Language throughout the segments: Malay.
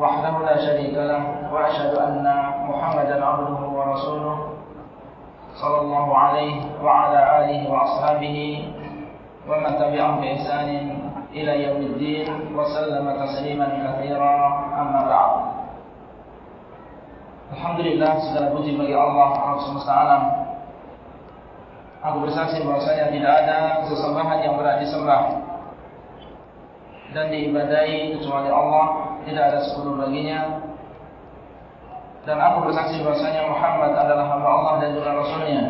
وحده لا شريك له وأشهد أن محمدا عبده ورسوله صلى الله عليه وعلى آله وأصحابه ومن تبعهم بإحسان إلى يوم الدين وسلم تسليما كثيرا أما بعد. الحمد لله سيدنا بوجي بقي الله رب سبحانه Aku bersaksi bahwasanya tidak ada sesembahan yang berat disembah dan diibadai kecuali Allah. Tidak ada sekutu baginya. Dan aku bersaksi bahwasanya Muhammad adalah hamba Allah dan juga Rasulnya.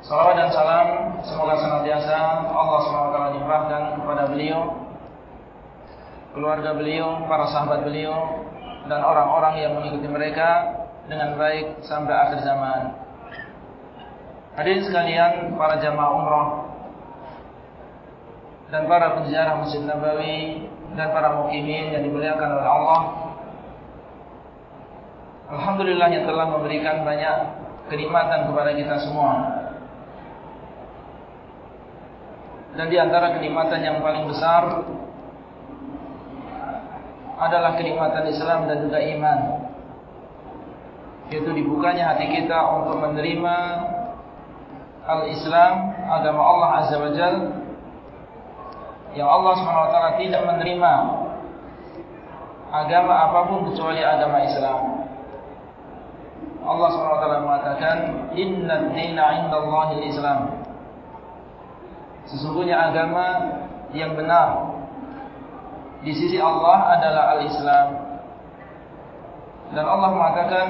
Salawat dan salam semoga senantiasa Allah SWT limpahkan kepada beliau, keluarga beliau, para sahabat beliau, dan orang-orang yang mengikuti mereka dengan baik sampai akhir zaman. Hadirin sekalian, para jamaah umrah dan para penziarah Masjid Nabawi dan para mukimin yang dimuliakan oleh Allah. Alhamdulillah yang telah memberikan banyak kenikmatan kepada kita semua. Dan di antara kenikmatan yang paling besar adalah kenikmatan Islam dan juga iman. Yaitu dibukanya hati kita untuk menerima al-Islam, agama Allah Azza wa Jal yang Allah swt tidak menerima agama apapun kecuali agama Islam. Allah swt mengatakan Inna dina inna Allahil Islam. Sesungguhnya agama yang benar di sisi Allah adalah al Islam. Dan Allah mengatakan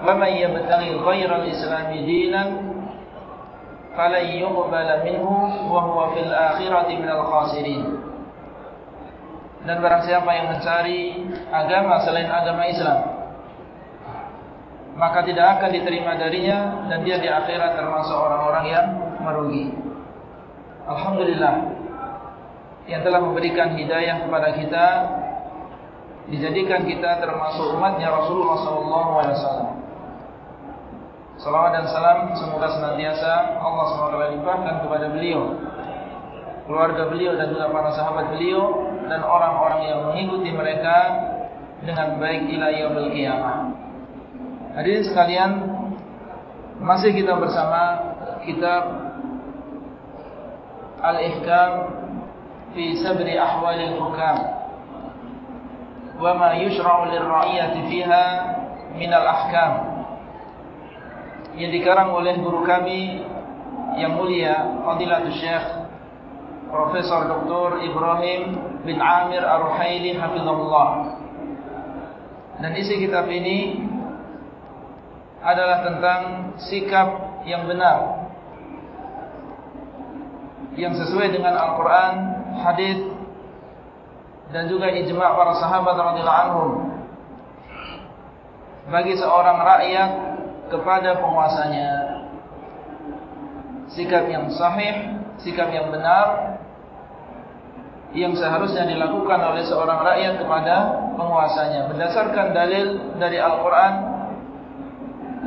Lama ia bertanggung kira Islam dinan فَلَنْ يُقْبَلَ مِنْهُ وَهُوَ فِي الْآخِرَةِ مِنَ الْخَاسِرِينَ Dan barang siapa yang mencari agama selain agama Islam, maka tidak akan diterima darinya dan dia di akhirat termasuk orang-orang yang merugi. Alhamdulillah yang telah memberikan hidayah kepada kita dijadikan kita termasuk umatnya Rasulullah SAW. Salawat dan salam semoga senantiasa Allah SWT limpahkan kepada beliau, keluarga beliau dan juga para sahabat beliau dan orang-orang yang mengikuti mereka dengan baik ila yaumil qiyamah. Hadirin sekalian, masih kita bersama kitab Al-Ihkam fi Sabri Ahwalil Hukam wa ma yushra'u lirra'iyati fiha min al-ahkam yang dikarang oleh guru kami yang mulia Fadilatul Syekh Profesor Dr. Ibrahim bin Amir Ar-Ruhaili Hafizahullah dan isi kitab ini adalah tentang sikap yang benar yang sesuai dengan Al-Quran, Hadis dan juga ijma' para sahabat radhiyallahu anhum bagi seorang rakyat kepada penguasanya. Sikap yang sahih, sikap yang benar yang seharusnya dilakukan oleh seorang rakyat kepada penguasanya. Berdasarkan dalil dari Al-Quran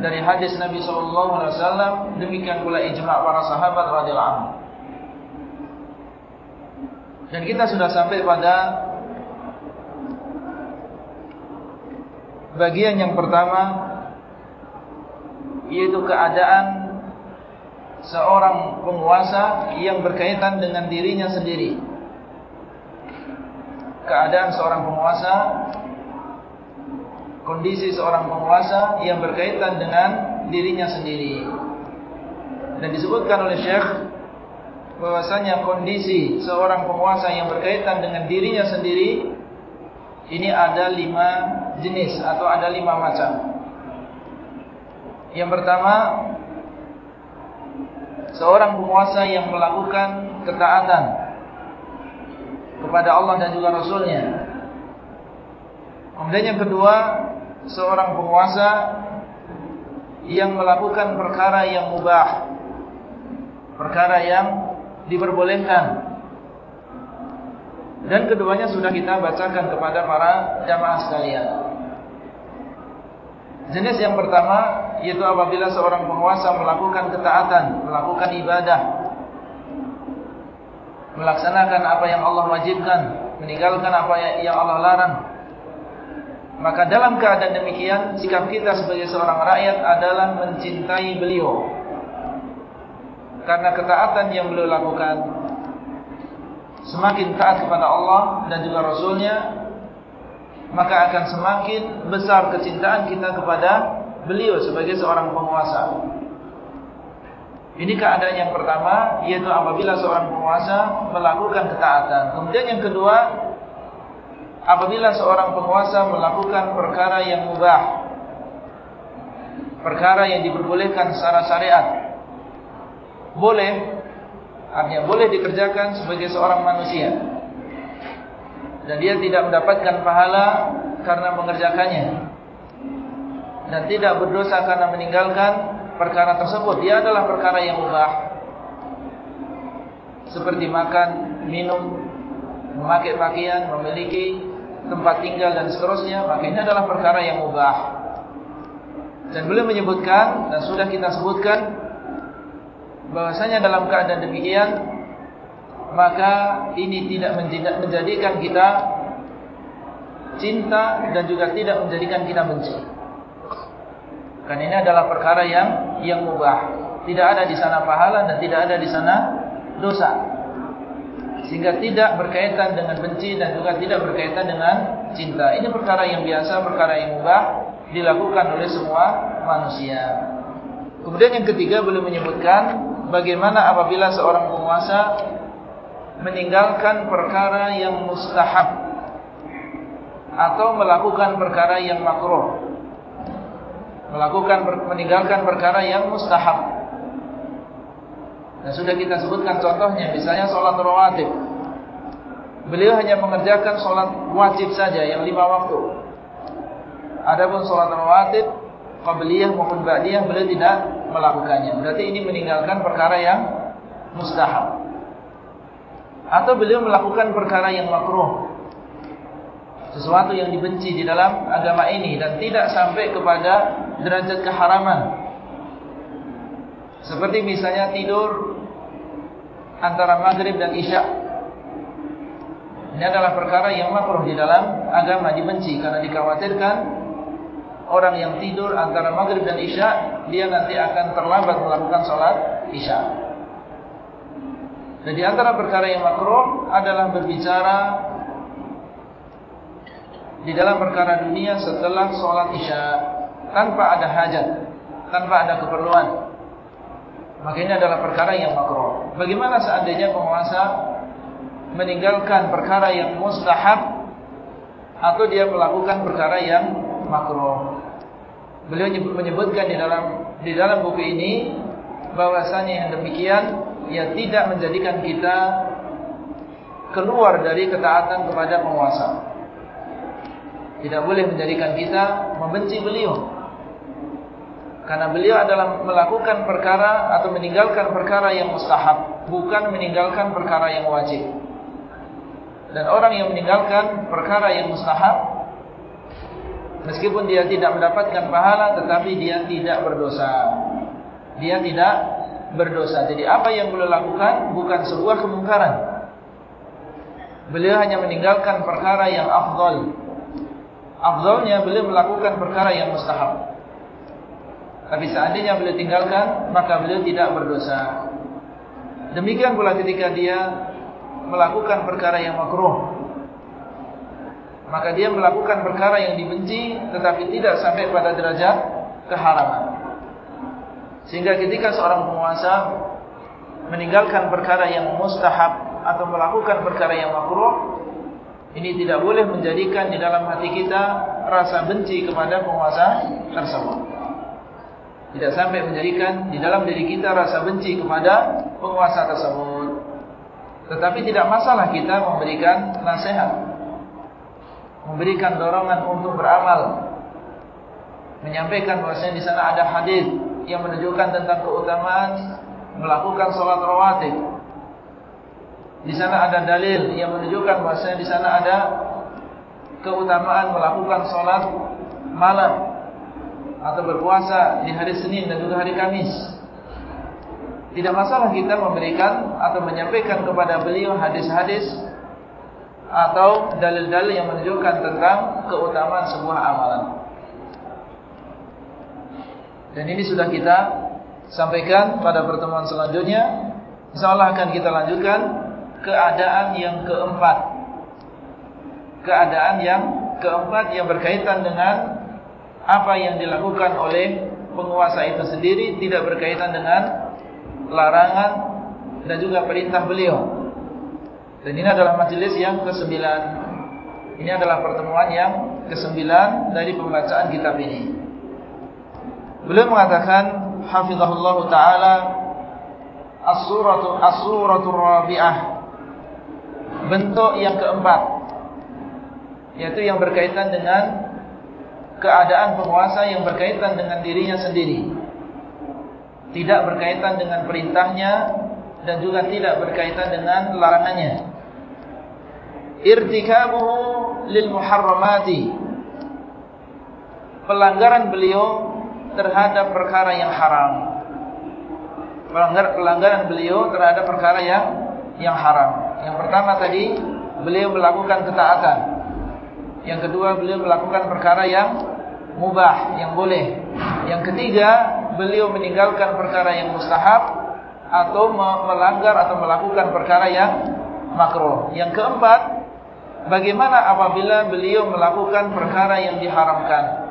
dari hadis Nabi SAW demikian pula ijma' para sahabat radhiyallahu dan kita sudah sampai pada bagian yang pertama yaitu keadaan seorang penguasa yang berkaitan dengan dirinya sendiri. Keadaan seorang penguasa, kondisi seorang penguasa yang berkaitan dengan dirinya sendiri. Dan disebutkan oleh Syekh bahwasanya kondisi seorang penguasa yang berkaitan dengan dirinya sendiri ini ada lima jenis atau ada lima macam. Yang pertama Seorang penguasa yang melakukan ketaatan Kepada Allah dan juga Rasulnya Kemudian yang kedua, seorang penguasa yang melakukan perkara yang mubah, perkara yang diperbolehkan. Dan keduanya sudah kita bacakan kepada para jamaah sekalian. Jenis yang pertama yaitu apabila seorang penguasa melakukan ketaatan, melakukan ibadah, melaksanakan apa yang Allah wajibkan, meninggalkan apa yang Allah larang. Maka dalam keadaan demikian, sikap kita sebagai seorang rakyat adalah mencintai beliau. Karena ketaatan yang beliau lakukan, semakin taat kepada Allah dan juga Rasulnya, maka akan semakin besar kecintaan kita kepada beliau sebagai seorang penguasa. Ini keadaan yang pertama, yaitu apabila seorang penguasa melakukan ketaatan. Kemudian yang kedua, apabila seorang penguasa melakukan perkara yang mubah, perkara yang diperbolehkan secara syariat, boleh, artinya boleh dikerjakan sebagai seorang manusia. Dan dia tidak mendapatkan pahala karena mengerjakannya. Dan tidak berdosa karena meninggalkan perkara tersebut. Dia adalah perkara yang mubah. Seperti makan, minum, memakai pakaian, memiliki tempat tinggal dan seterusnya. Maka ini adalah perkara yang mubah. Dan beliau menyebutkan dan sudah kita sebutkan bahwasanya dalam keadaan demikian maka ini tidak menjadikan kita cinta dan juga tidak menjadikan kita benci Kan ini adalah perkara yang yang mubah. Tidak ada di sana pahala dan tidak ada di sana dosa. Sehingga tidak berkaitan dengan benci dan juga tidak berkaitan dengan cinta. Ini perkara yang biasa, perkara yang mubah dilakukan oleh semua manusia. Kemudian yang ketiga belum menyebutkan bagaimana apabila seorang penguasa meninggalkan perkara yang mustahab atau melakukan perkara yang makruh melakukan meninggalkan perkara yang mustahab. Dan sudah kita sebutkan contohnya, misalnya sholat rawatib. Beliau hanya mengerjakan sholat wajib saja yang lima waktu. Adapun sholat rawatib, qabliyah maupun ba'diyah beliau tidak melakukannya. Berarti ini meninggalkan perkara yang mustahab. Atau beliau melakukan perkara yang makruh sesuatu yang dibenci di dalam agama ini dan tidak sampai kepada derajat keharaman. Seperti misalnya tidur antara maghrib dan isya. Ini adalah perkara yang makruh di dalam agama dibenci karena dikhawatirkan orang yang tidur antara maghrib dan isya dia nanti akan terlambat melakukan sholat isya. Dan di antara perkara yang makruh adalah berbicara di dalam perkara dunia setelah sholat isya tanpa ada hajat, tanpa ada keperluan. Maka ini adalah perkara yang makruh. Bagaimana seandainya penguasa meninggalkan perkara yang mustahab atau dia melakukan perkara yang makruh? Beliau menyebutkan di dalam di dalam buku ini bahwasanya yang demikian ia tidak menjadikan kita keluar dari ketaatan kepada penguasa tidak boleh menjadikan kita membenci beliau. Karena beliau adalah melakukan perkara atau meninggalkan perkara yang mustahab, bukan meninggalkan perkara yang wajib. Dan orang yang meninggalkan perkara yang mustahab, meskipun dia tidak mendapatkan pahala, tetapi dia tidak berdosa. Dia tidak berdosa. Jadi apa yang beliau lakukan bukan sebuah kemungkaran. Beliau hanya meninggalkan perkara yang afdal, afdalnya beliau melakukan perkara yang mustahab. Tapi seandainya beliau tinggalkan, maka beliau tidak berdosa. Demikian pula ketika dia melakukan perkara yang makruh. Maka dia melakukan perkara yang dibenci, tetapi tidak sampai pada derajat keharaman. Sehingga ketika seorang penguasa meninggalkan perkara yang mustahab atau melakukan perkara yang makruh, ini tidak boleh menjadikan di dalam hati kita rasa benci kepada penguasa tersebut. Tidak sampai menjadikan di dalam diri kita rasa benci kepada penguasa tersebut. Tetapi tidak masalah kita memberikan nasihat. memberikan dorongan untuk beramal menyampaikan bahwasanya di sana ada hadis yang menunjukkan tentang keutamaan melakukan salat rawatib. Di sana ada dalil yang menunjukkan bahwasanya di sana ada keutamaan melakukan salat malam atau berpuasa di hari Senin dan juga hari Kamis. Tidak masalah kita memberikan atau menyampaikan kepada beliau hadis-hadis atau dalil-dalil yang menunjukkan tentang keutamaan sebuah amalan. Dan ini sudah kita sampaikan pada pertemuan selanjutnya. InsyaAllah akan kita lanjutkan keadaan yang keempat. Keadaan yang keempat yang berkaitan dengan apa yang dilakukan oleh penguasa itu sendiri. Tidak berkaitan dengan larangan dan juga perintah beliau. Dan ini adalah majlis yang kesembilan. Ini adalah pertemuan yang kesembilan dari pembacaan kitab ini. Beliau mengatakan hafizahullah taala as-suratu as-suratu rabi'ah bentuk yang keempat yaitu yang berkaitan dengan keadaan penguasa yang berkaitan dengan dirinya sendiri. Tidak berkaitan dengan perintahnya dan juga tidak berkaitan dengan larangannya. Irtikabuhu lil muharramati. Pelanggaran beliau terhadap perkara yang haram. Pelanggar pelanggaran beliau terhadap perkara yang yang haram. Yang pertama tadi beliau melakukan ketaatan. Yang kedua beliau melakukan perkara yang mubah, yang boleh. Yang ketiga beliau meninggalkan perkara yang mustahab atau melanggar atau melakukan perkara yang makruh. Yang keempat, bagaimana apabila beliau melakukan perkara yang diharamkan?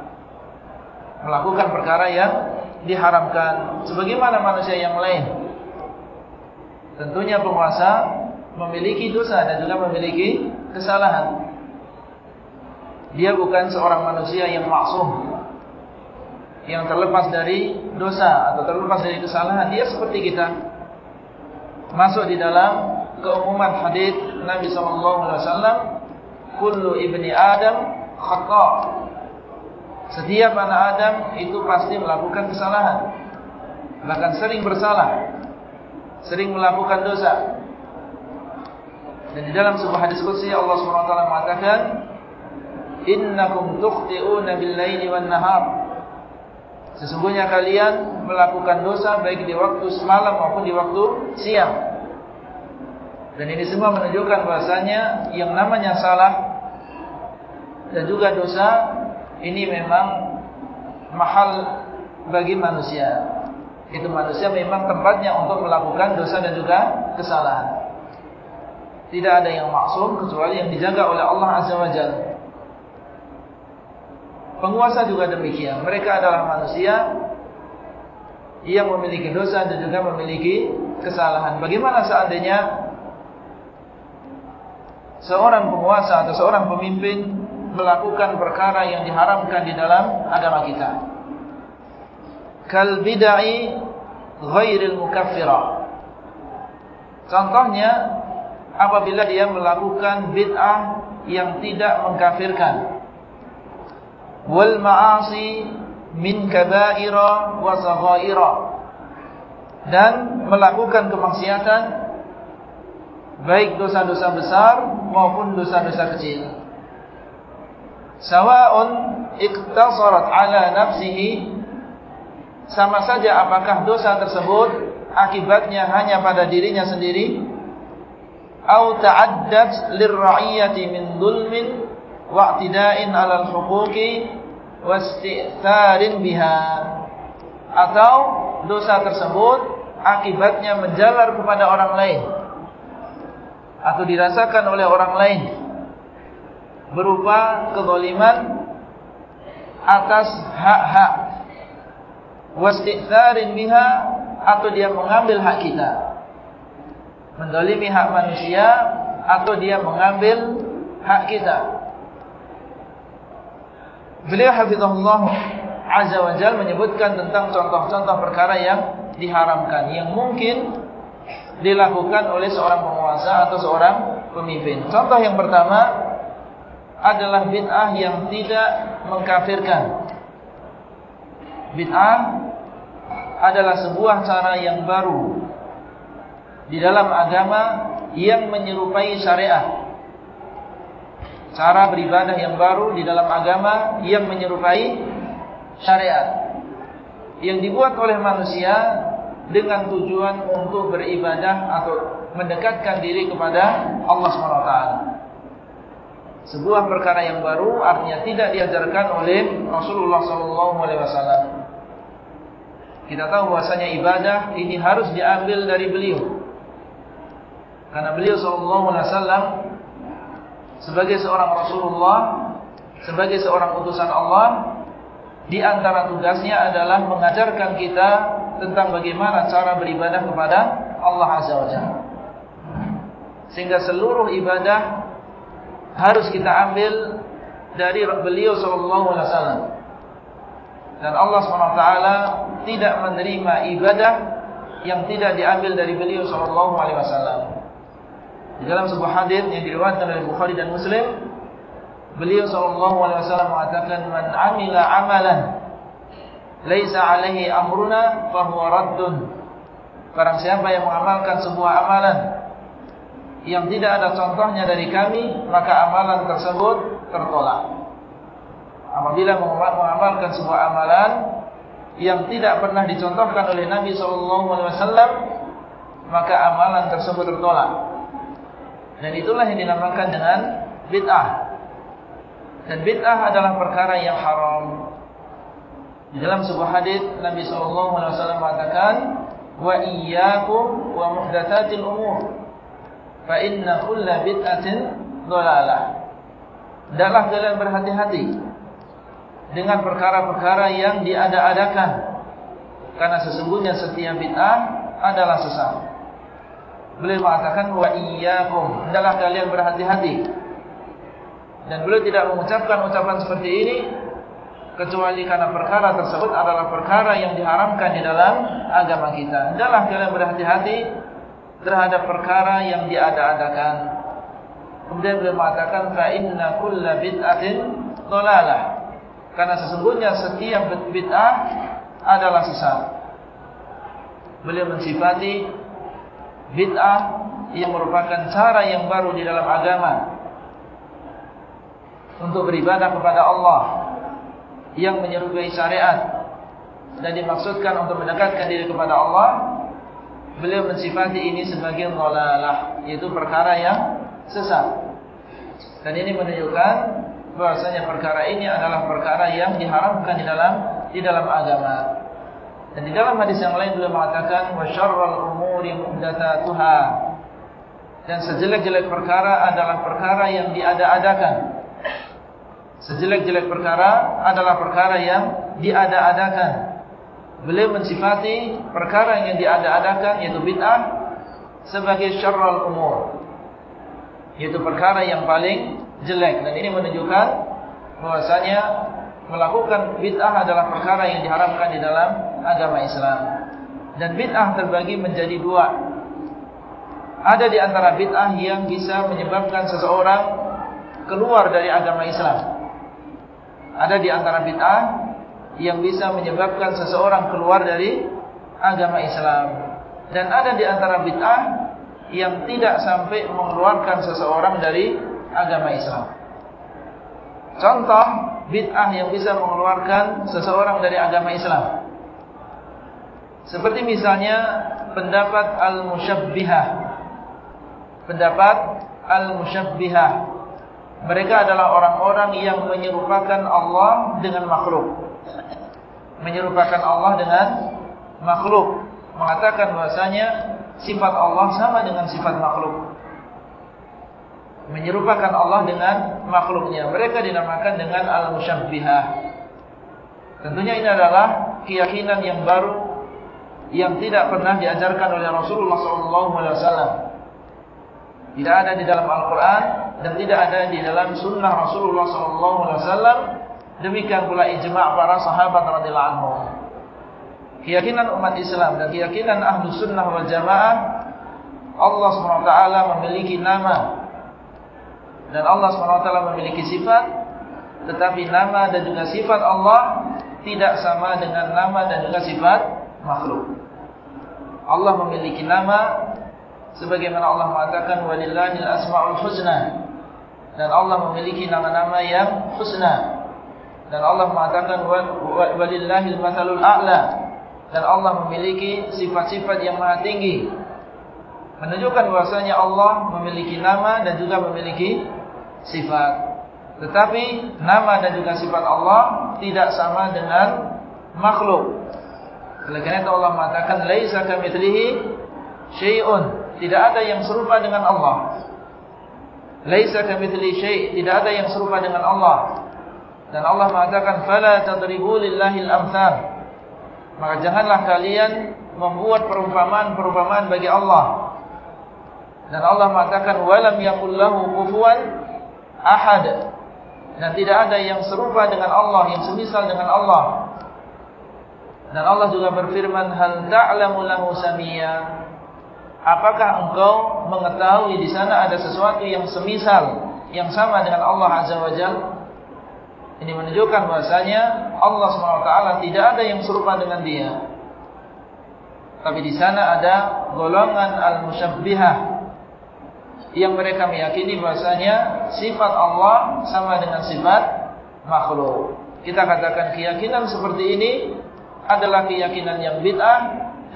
Melakukan perkara yang diharamkan sebagaimana manusia yang lain. Tentunya penguasa memiliki dosa dan juga memiliki kesalahan. Dia bukan seorang manusia yang maksum yang terlepas dari dosa atau terlepas dari kesalahan. Dia seperti kita. Masuk di dalam keumuman hadis Nabi sallallahu alaihi wasallam, "Kullu ibni Adam khata'." Setiap anak Adam itu pasti melakukan kesalahan. Bahkan sering bersalah. Sering melakukan dosa. Dan di dalam sebuah hadis qudsi Allah SWT mengatakan, "Innakum tukhti'una bil-laili wan-nahar." Sesungguhnya kalian melakukan dosa baik di waktu semalam maupun di waktu siang. Dan ini semua menunjukkan bahasanya yang namanya salah dan juga dosa ini memang mahal bagi manusia. Itu manusia memang tempatnya untuk melakukan dosa dan juga kesalahan. Tidak ada yang maksum kecuali yang dijaga oleh Allah Azza wa Jalla. Penguasa juga demikian. Mereka adalah manusia yang memiliki dosa dan juga memiliki kesalahan. Bagaimana seandainya seorang penguasa atau seorang pemimpin melakukan perkara yang diharamkan di dalam agama kita. Kal bid'ai ghairil mukaffirah. Contohnya apabila dia melakukan bid'ah yang tidak mengkafirkan. Wal ma'asi min kaba'ira wa saghaira. Dan melakukan kemaksiatan baik dosa-dosa besar maupun dosa-dosa kecil sawa'un iktasarat ala nafsihi sama saja apakah dosa tersebut akibatnya hanya pada dirinya sendiri atau ta'addat lirra'iyati min dhulmin wa'tida'in 'ala al-huquqi wasti'tharin biha atau dosa tersebut akibatnya menjalar kepada orang lain atau dirasakan oleh orang lain berupa kezaliman atas hak-hak. Wasti'tharin biha atau dia mengambil hak kita. Mendolimi hak manusia atau dia mengambil hak kita. Beliau hafizahullah azza wa jal menyebutkan tentang contoh-contoh perkara yang diharamkan yang mungkin dilakukan oleh seorang penguasa atau seorang pemimpin. Contoh yang pertama adalah bid'ah yang tidak mengkafirkan. Bid'ah adalah sebuah cara yang baru di dalam agama yang menyerupai syariat. Cara beribadah yang baru di dalam agama yang menyerupai syariat. Yang dibuat oleh manusia dengan tujuan untuk beribadah atau mendekatkan diri kepada Allah SWT. Sebuah perkara yang baru artinya tidak diajarkan oleh Rasulullah SAW. Kita tahu bahasanya ibadah ini harus diambil dari beliau. Karena beliau SAW sebagai seorang Rasulullah, sebagai seorang utusan Allah, di antara tugasnya adalah mengajarkan kita tentang bagaimana cara beribadah kepada Allah Azza wa Jalla. Sehingga seluruh ibadah harus kita ambil dari beliau sallallahu alaihi wasallam. Dan Allah SWT tidak menerima ibadah yang tidak diambil dari beliau sallallahu alaihi wasallam. Di dalam sebuah hadis yang diriwayatkan oleh Bukhari dan Muslim, beliau sallallahu alaihi wasallam mengatakan man amila amalan laisa alaihi amruna fahuwa raddun barang siapa yang mengamalkan sebuah amalan yang tidak ada contohnya dari kami maka amalan tersebut tertolak. Apabila mengamalkan sebuah amalan yang tidak pernah dicontohkan oleh Nabi SAW maka amalan tersebut tertolak. Dan itulah yang dinamakan dengan bid'ah. Dan bid'ah adalah perkara yang haram. Di dalam sebuah hadis Nabi wasallam mengatakan wa iyyakum wa muhdatsatil umur fa inna kulla bid'atin dhalalah. Adalah kalian berhati-hati dengan perkara-perkara yang diada-adakan karena sesungguhnya setiap bid'ah adalah sesat. Beliau mengatakan wa iyyakum adalah kalian berhati-hati. Dan beliau tidak mengucapkan ucapan seperti ini kecuali karena perkara tersebut adalah perkara yang diharamkan di dalam agama kita. Adalah kalian berhati-hati terhadap perkara yang diada-adakan. Kemudian beliau mengatakan fa inna kulla bid'atin dhalalah. Karena sesungguhnya setiap bid'ah adalah sesat. Beliau mensifati bid'ah yang merupakan cara yang baru di dalam agama untuk beribadah kepada Allah yang menyerupai syariat dan dimaksudkan untuk mendekatkan diri kepada Allah beliau mensifati ini sebagai dhalalah yaitu perkara yang sesat. Dan ini menunjukkan bahwasanya perkara ini adalah perkara yang diharamkan di dalam di dalam agama. Dan di dalam hadis yang lain beliau mengatakan wasyarrul umuri muhdatsatuha. Dan sejelek-jelek perkara adalah perkara yang diada-adakan. Sejelek-jelek perkara adalah perkara yang diada-adakan. Beliau mensifati perkara yang diada-adakan yaitu bid'ah sebagai syarrul umur. Yaitu perkara yang paling jelek dan ini menunjukkan bahwasanya melakukan bid'ah adalah perkara yang diharamkan di dalam agama Islam. Dan bid'ah terbagi menjadi dua. Ada di antara bid'ah yang bisa menyebabkan seseorang keluar dari agama Islam ada di antara bid'ah yang bisa menyebabkan seseorang keluar dari agama Islam dan ada di antara bid'ah yang tidak sampai mengeluarkan seseorang dari agama Islam. Contoh bid'ah yang bisa mengeluarkan seseorang dari agama Islam. Seperti misalnya pendapat al-musyabbihah. Pendapat al-musyabbihah mereka adalah orang-orang yang menyerupakan Allah dengan makhluk. Menyerupakan Allah dengan makhluk. Mengatakan bahasanya sifat Allah sama dengan sifat makhluk. Menyerupakan Allah dengan makhluknya. Mereka dinamakan dengan Al-Musyabbihah. Tentunya ini adalah keyakinan yang baru yang tidak pernah diajarkan oleh Rasulullah SAW. Tidak ada di dalam Al-Quran dan tidak ada di dalam Sunnah Rasulullah SAW. Demikian pula ijma' para sahabat radhiyallahu anhu. Keyakinan umat Islam dan keyakinan ahlu sunnah wal jamaah Allah SWT memiliki nama. Dan Allah SWT memiliki sifat Tetapi nama dan juga sifat Allah Tidak sama dengan nama dan juga sifat makhluk. Allah memiliki nama Sebagaimana Allah mengatakan Walillahil asma'ul husna. Dan Allah memiliki nama-nama yang husna Dan Allah mengatakan Walillahil masalul a'la. Dan Allah memiliki sifat-sifat yang maha tinggi. Menunjukkan bahasanya Allah memiliki nama dan juga memiliki sifat. Tetapi nama dan juga sifat Allah Tidak sama dengan makhluk. Oleh karena itu Allah mengatakan Laisa kamithlihi syai'un. Tidak ada yang serupa dengan Allah. Laisa kamitsli syai', tidak ada yang serupa dengan Allah. Dan Allah mengatakan fala tadribu lillahil amsal. Maka janganlah kalian membuat perumpamaan-perumpamaan bagi Allah. Dan Allah mengatakan walam yaqul lahu kufuwan ahad. Dan tidak ada yang serupa dengan Allah, yang semisal dengan Allah. Dan Allah juga berfirman hal ta'lamu lahu samiyya Apakah engkau mengetahui di sana ada sesuatu yang semisal yang sama dengan Allah Azza wa Jalla? Ini menunjukkan bahasanya Allah SWT tidak ada yang serupa dengan dia. Tapi di sana ada golongan al-musyabbihah yang mereka meyakini bahasanya sifat Allah sama dengan sifat makhluk. Kita katakan keyakinan seperti ini adalah keyakinan yang bid'ah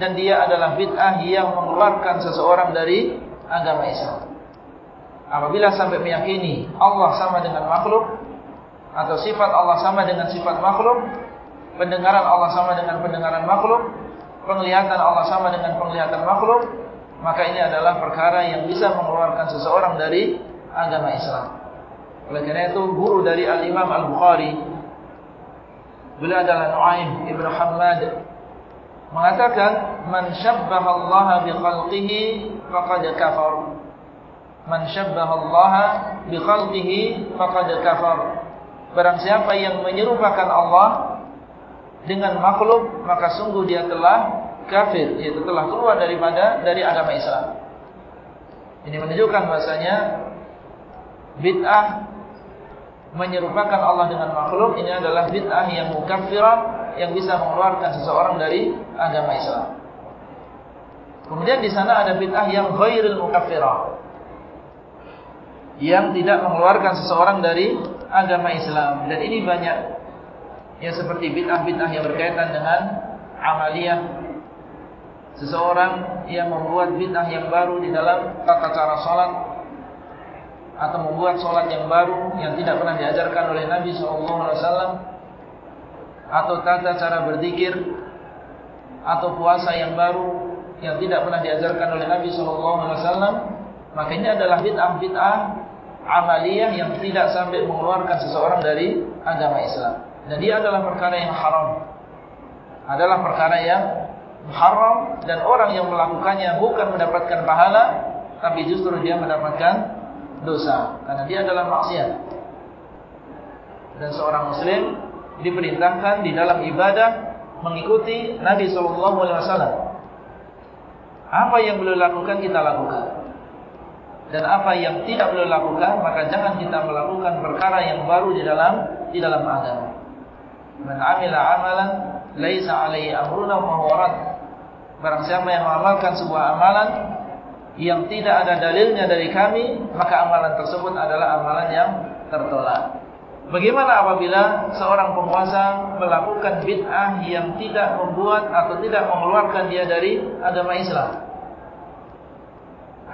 dan dia adalah bid'ah yang mengeluarkan seseorang dari agama Islam. Apabila sampai meyakini Allah sama dengan makhluk atau sifat Allah sama dengan sifat makhluk, pendengaran Allah sama dengan pendengaran makhluk, penglihatan Allah sama dengan penglihatan makhluk, maka ini adalah perkara yang bisa mengeluarkan seseorang dari agama Islam. Oleh karena itu guru dari Al-Imam Al-Bukhari beliau adalah Nu'aim Ibn Hamad mengatakan man syabbaha Allah bi khalqihi faqad kafar man syabbaha Allah bi khalqihi faqad kafar barang siapa yang menyerupakan Allah dengan makhluk maka sungguh dia telah kafir yaitu telah keluar daripada dari agama Islam ini menunjukkan bahasanya bid'ah menyerupakan Allah dengan makhluk ini adalah bid'ah yang mukaffirah yang bisa mengeluarkan seseorang dari agama Islam. Kemudian di sana ada bid'ah yang ghairul mukaffirah. Yang tidak mengeluarkan seseorang dari agama Islam. Dan ini banyak ya seperti bid'ah-bid'ah yang berkaitan dengan amaliyah. Seseorang yang membuat bid'ah yang baru di dalam tata cara salat atau membuat salat yang baru yang tidak pernah diajarkan oleh Nabi sallallahu alaihi wasallam atau tata cara berzikir atau puasa yang baru yang tidak pernah diajarkan oleh Nabi sallallahu alaihi wasallam maka ini adalah bid'ah-bid'ah amaliyah yang tidak sampai mengeluarkan seseorang dari agama Islam dan dia adalah perkara yang haram adalah perkara yang haram dan orang yang melakukannya bukan mendapatkan pahala tapi justru dia mendapatkan dosa karena dia adalah maksiat dan seorang muslim diperintahkan di dalam ibadah mengikuti Nabi wasallam. Apa yang beliau lakukan kita lakukan. Dan apa yang tidak beliau lakukan maka jangan kita melakukan perkara yang baru di dalam di dalam agama. Man 'amila 'amalan laisa 'alaihi amruna fa huwa. Barang siapa yang mengamalkan sebuah amalan yang tidak ada dalilnya dari kami, maka amalan tersebut adalah amalan yang tertolak. Bagaimana apabila seorang penguasa melakukan bid'ah yang tidak membuat atau tidak mengeluarkan dia dari agama Islam?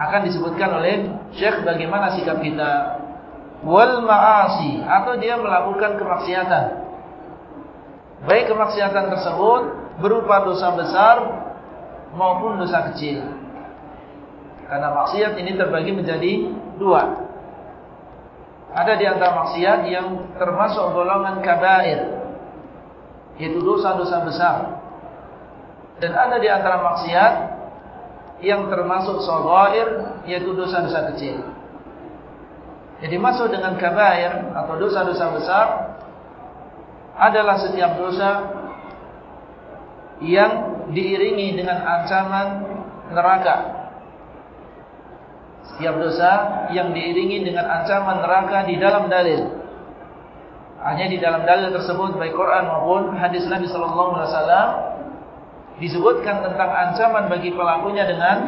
Akan disebutkan oleh Syekh bagaimana sikap kita. Wal ma'asi atau dia melakukan kemaksiatan. Baik kemaksiatan tersebut berupa dosa besar maupun dosa kecil. Karena maksiat ini terbagi menjadi dua. Ada di antara maksiat yang termasuk golongan kabair Yaitu dosa-dosa besar Dan ada di antara maksiat Yang termasuk sogair Yaitu dosa-dosa kecil Jadi masuk dengan kabair Atau dosa-dosa besar Adalah setiap dosa Yang diiringi dengan ancaman neraka Setiap dosa yang diiringi dengan ancaman neraka di dalam dalil. Hanya di dalam dalil tersebut baik Quran maupun hadis Nabi sallallahu alaihi wasallam disebutkan tentang ancaman bagi pelakunya dengan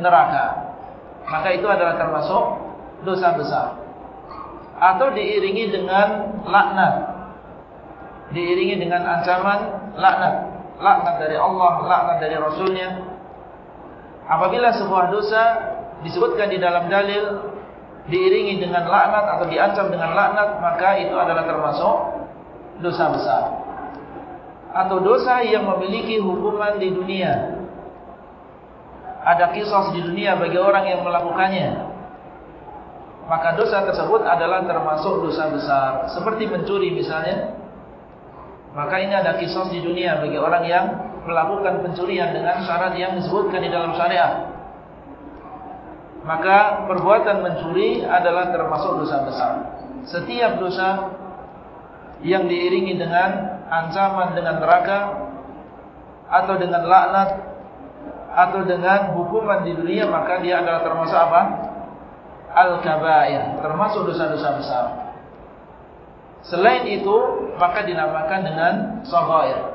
neraka. Maka itu adalah termasuk dosa besar. Atau diiringi dengan laknat. Diiringi dengan ancaman laknat. Laknat dari Allah, laknat dari Rasulnya. Apabila sebuah dosa disebutkan di dalam dalil diiringi dengan laknat atau diancam dengan laknat maka itu adalah termasuk dosa besar atau dosa yang memiliki hukuman di dunia. Ada kisah di dunia bagi orang yang melakukannya. Maka dosa tersebut adalah termasuk dosa besar. Seperti mencuri misalnya. Maka ini ada kisah di dunia bagi orang yang melakukan pencurian dengan syarat yang disebutkan di dalam syariat maka perbuatan mencuri adalah termasuk dosa besar. Setiap dosa yang diiringi dengan ancaman dengan neraka atau dengan laknat atau dengan hukuman di dunia maka dia adalah termasuk apa? Al-kabair, termasuk dosa-dosa besar. Selain itu maka dinamakan dengan saghair.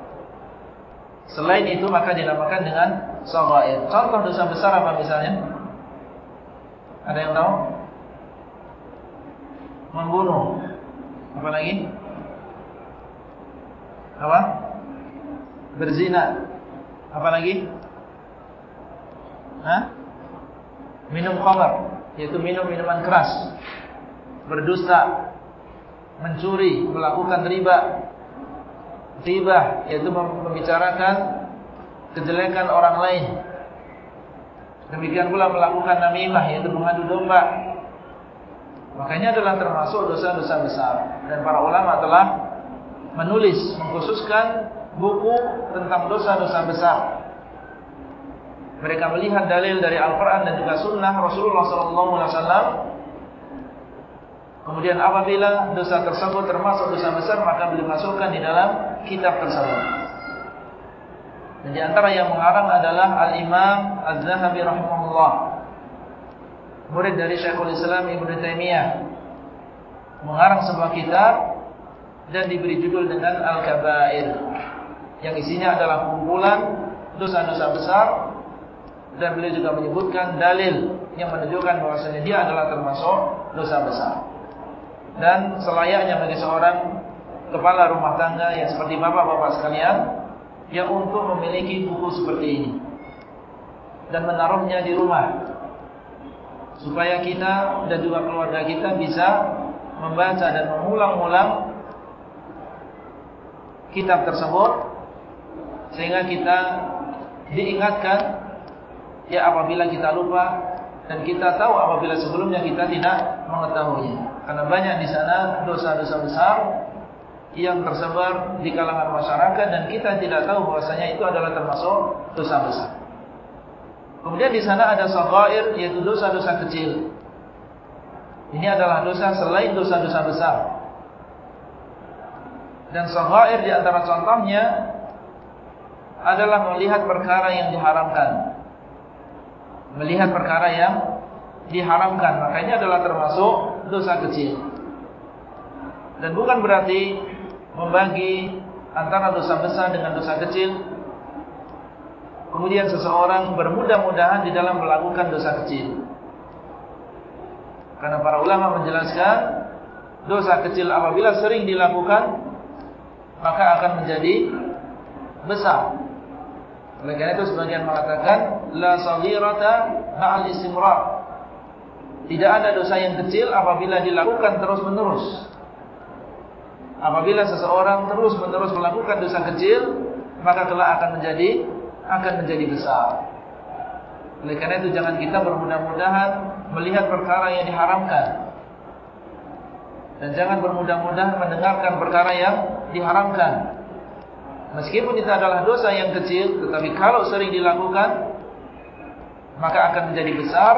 Selain itu maka dinamakan dengan saghair. Contoh dosa besar apa misalnya? Ada yang tahu? Membunuh. Apa lagi? Apa? Berzina. Apa lagi? Hah? Minum khamar, yaitu minum minuman keras. Berdusta, mencuri, melakukan riba. Riba yaitu membicarakan kejelekan orang lain Demikian pula melakukan namimah yaitu mengadu domba. Makanya adalah termasuk dosa-dosa besar dan para ulama telah menulis mengkhususkan buku tentang dosa-dosa besar. Mereka melihat dalil dari Al-Qur'an dan juga sunnah Rasulullah wasallam. Kemudian apabila dosa tersebut termasuk dosa besar maka boleh masukkan di dalam kitab tersebut. Dan di antara yang mengarang adalah Al-Imam Az-Zahabi rahimahullah. Murid dari Syekhul Islam Ibn Taymiyah. Mengarang sebuah kitab dan diberi judul dengan Al-Kabair. Yang isinya adalah kumpulan dosa-dosa besar dan beliau juga menyebutkan dalil yang menunjukkan bahwasanya dia adalah termasuk dosa besar. Dan selayaknya bagi seorang kepala rumah tangga yang seperti bapak-bapak sekalian yang untuk memiliki buku seperti ini dan menaruhnya di rumah supaya kita dan juga keluarga kita bisa membaca dan mengulang-ulang kitab tersebut sehingga kita diingatkan ya apabila kita lupa dan kita tahu apabila sebelumnya kita tidak mengetahui karena banyak di sana dosa-dosa besar yang tersebar di kalangan masyarakat dan kita tidak tahu bahwasanya itu adalah termasuk dosa besar. Kemudian di sana ada saghair yaitu dosa-dosa kecil. Ini adalah dosa selain dosa-dosa besar. Dan saghair di antara contohnya adalah melihat perkara yang diharamkan. Melihat perkara yang diharamkan, makanya adalah termasuk dosa kecil. Dan bukan berarti membagi antara dosa besar dengan dosa kecil. Kemudian seseorang bermudah-mudahan di dalam melakukan dosa kecil. Karena para ulama menjelaskan dosa kecil apabila sering dilakukan maka akan menjadi besar. Oleh karena itu sebagian mengatakan la saghirata ma'al istimrar. Tidak ada dosa yang kecil apabila dilakukan terus-menerus. Apabila seseorang terus menerus melakukan dosa kecil, maka kelak akan menjadi akan menjadi besar. Oleh karena itu jangan kita bermudah-mudahan melihat perkara yang diharamkan. Dan jangan bermudah-mudahan mendengarkan perkara yang diharamkan. Meskipun itu adalah dosa yang kecil, tetapi kalau sering dilakukan, maka akan menjadi besar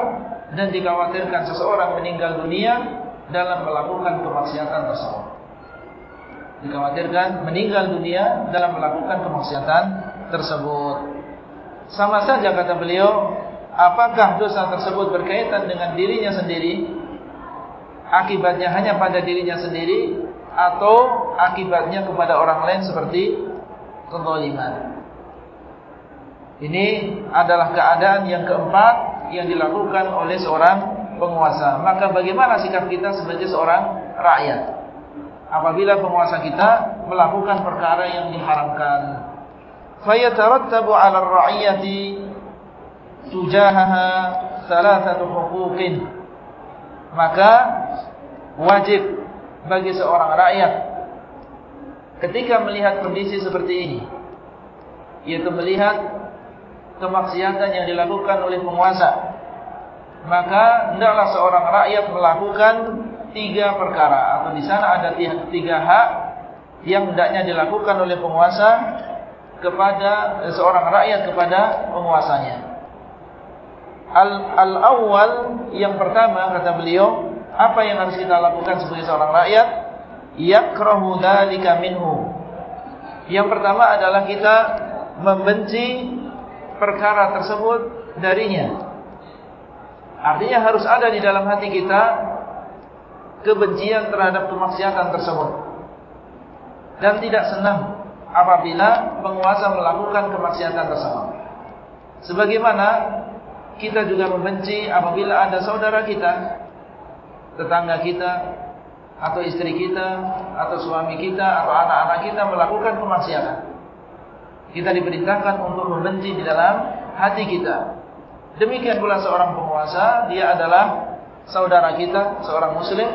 dan dikhawatirkan seseorang meninggal dunia dalam melakukan kemaksiatan tersebut dikhawatirkan meninggal dunia dalam melakukan kemaksiatan tersebut. Sama saja kata beliau apakah dosa tersebut berkaitan dengan dirinya sendiri akibatnya hanya pada dirinya sendiri atau akibatnya kepada orang lain seperti kezaliman. Ini adalah keadaan yang keempat yang dilakukan oleh seorang penguasa. Maka bagaimana sikap kita sebagai seorang rakyat? Apabila penguasa kita melakukan perkara yang diharamkan. Fayatarattabu 'ala ar-ra'iyati tujahaha thalathatu huquqin. Maka wajib bagi seorang rakyat ketika melihat kondisi seperti ini yaitu melihat kemaksiatan yang dilakukan oleh penguasa maka hendaklah seorang rakyat melakukan tiga perkara atau di sana ada tiga hak yang hendaknya dilakukan oleh penguasa kepada seorang rakyat kepada penguasanya. Al-awwal al yang pertama kata beliau, apa yang harus kita lakukan sebagai seorang rakyat? Yakrahu dzalika minhu. Yang pertama adalah kita membenci perkara tersebut darinya. Artinya harus ada di dalam hati kita kebencian terhadap kemaksiatan tersebut. Dan tidak senang apabila penguasa melakukan kemaksiatan tersebut. Sebagaimana kita juga membenci apabila ada saudara kita, tetangga kita, atau istri kita, atau suami kita, atau anak-anak kita melakukan kemaksiatan. Kita diperintahkan untuk membenci di dalam hati kita. Demikian pula seorang penguasa, dia adalah saudara kita, seorang muslim.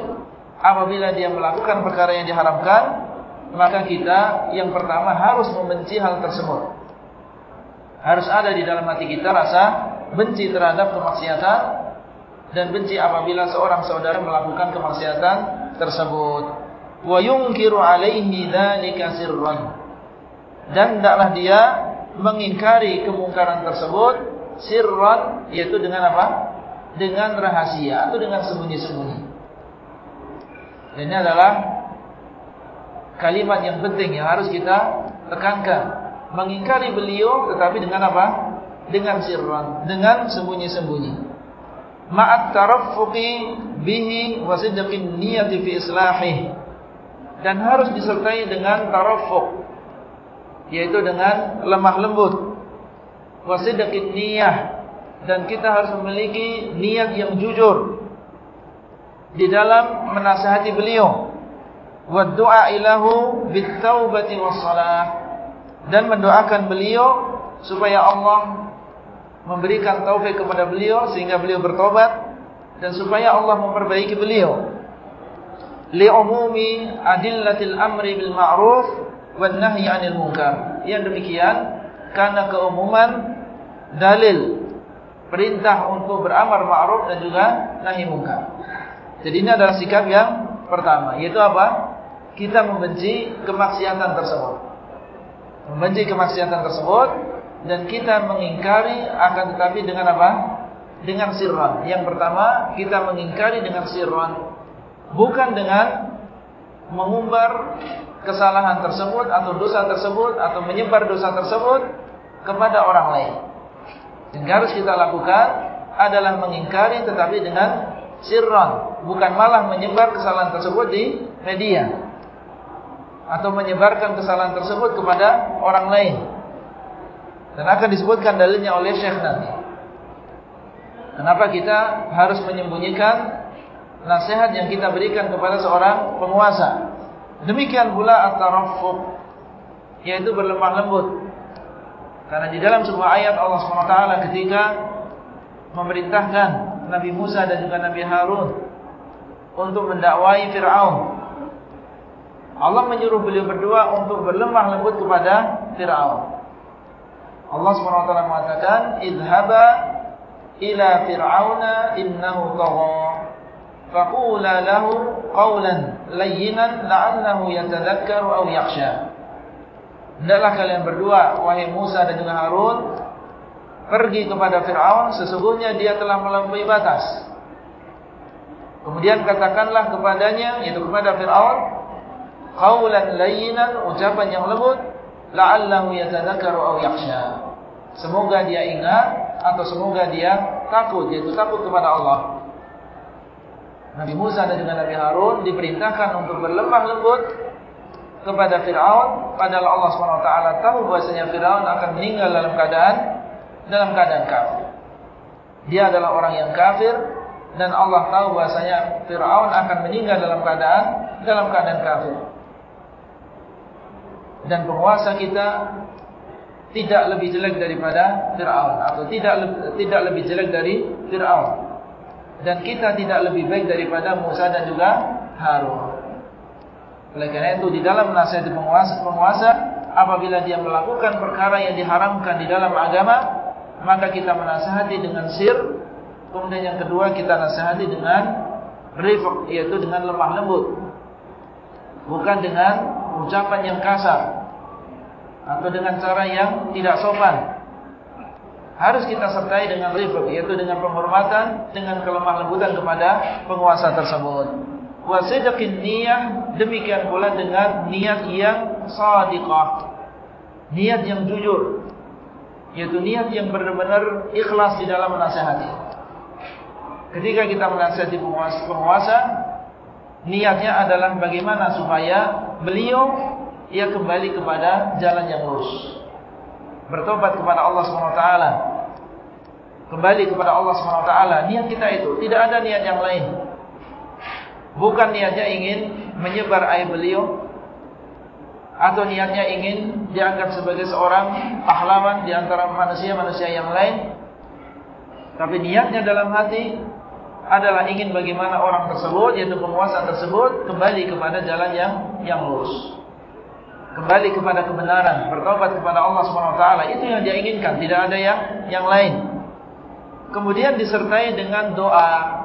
Apabila dia melakukan perkara yang diharamkan, maka kita yang pertama harus membenci hal tersebut. Harus ada di dalam hati kita rasa benci terhadap kemaksiatan dan benci apabila seorang saudara melakukan kemaksiatan tersebut. Wa yunkiru alaihi dzalika sirran. Dan hendaklah dia mengingkari kemungkaran tersebut sirran yaitu dengan apa? Dengan rahasia atau dengan sembunyi-sembunyi. Ini adalah kalimat yang penting yang harus kita tekankan. Mengingkari beliau tetapi dengan apa? Dengan sirran, dengan sembunyi-sembunyi. Ma'at taraffuqi bihi wa sidqin niyati fi islahih. Dan harus disertai dengan taraffuq yaitu dengan lemah lembut. Wa sidqin niyah dan kita harus memiliki niat yang jujur di dalam menasihati beliau wa du'a ilahu bit taubati was salah dan mendoakan beliau supaya Allah memberikan taufik kepada beliau sehingga beliau bertobat dan supaya Allah memperbaiki beliau. Li umumi adillatil amri bil ma'ruf wan nahyi 'anil munkar. Yang demikian karena keumuman dalil perintah untuk beramar ma'ruf dan juga nahi munkar. Jadi ini adalah sikap yang pertama yaitu apa? Kita membenci kemaksiatan tersebut. Membenci kemaksiatan tersebut dan kita mengingkari akan tetapi dengan apa? Dengan sirran. Yang pertama, kita mengingkari dengan sirran. Bukan dengan mengumbar kesalahan tersebut atau dosa tersebut atau menyebar dosa tersebut kepada orang lain. Yang harus kita lakukan adalah mengingkari tetapi dengan sirran, bukan malah menyebar kesalahan tersebut di media atau menyebarkan kesalahan tersebut kepada orang lain. Dan akan disebutkan dalilnya oleh Syekh nanti. Kenapa kita harus menyembunyikan nasihat yang kita berikan kepada seorang penguasa? Demikian pula at-taraffuq yaitu berlemah lembut. Karena di dalam sebuah ayat Allah SWT ketika memerintahkan Nabi Musa dan juga Nabi Harun untuk mendakwai Fir'aun Allah menyuruh beliau berdua untuk berlemah lembut kepada Fir'aun. Allah SWT mengatakan, Idhaba ila Fir'auna innahu tagha. Faqula lahu qawlan layyinan la'annahu yatadakkaru aw yakhsha. Hendaklah kalian berdua, wahai Musa dan juga Harun, pergi kepada Fir'aun, sesungguhnya dia telah melampaui batas. Kemudian katakanlah kepadanya, yaitu kepada Fir'aun, qawlan layyinan ucapan yang lembut la'allahu yatadzakkaru aw yakhsha Semoga dia ingat atau semoga dia takut, yaitu takut kepada Allah. Nabi Musa dan juga Nabi Harun diperintahkan untuk berlemah lembut kepada Fir'aun. Padahal Allah SWT tahu bahasanya Fir'aun akan meninggal dalam keadaan dalam keadaan kafir. Dia adalah orang yang kafir dan Allah tahu bahasanya Fir'aun akan meninggal dalam keadaan dalam keadaan kafir. Dan penguasa kita tidak lebih jelek daripada Fir'aun atau tidak tidak lebih jelek dari Fir'aun. Dan kita tidak lebih baik daripada Musa dan juga Harun. Oleh karena itu di dalam nasihat penguasa, penguasa apabila dia melakukan perkara yang diharamkan di dalam agama maka kita menasihati dengan sir kemudian yang kedua kita nasihati dengan rifq yaitu dengan lemah lembut bukan dengan ucapan yang kasar atau dengan cara yang tidak sopan. Harus kita sertai dengan rifq yaitu dengan penghormatan dengan kelemah lembutan kepada penguasa tersebut. Wasidqin niyah demikian pula dengan niat yang sadiqah. Niat yang jujur yaitu niat yang benar-benar ikhlas di dalam menasihati. Ketika kita menasihati penguasa, niatnya adalah bagaimana supaya beliau ia kembali kepada jalan yang lurus. Bertobat kepada Allah SWT. Kembali kepada Allah SWT. Niat kita itu, tidak ada niat yang lain. Bukan niatnya ingin menyebar air beliau atau niatnya ingin dianggap sebagai seorang pahlawan di antara manusia-manusia yang lain tapi niatnya dalam hati adalah ingin bagaimana orang tersebut yaitu penguasa tersebut kembali kepada jalan yang yang lurus. Kembali kepada kebenaran bertobat kepada Allah SWT itu yang dia inginkan tidak ada yang yang lain. Kemudian disertai dengan doa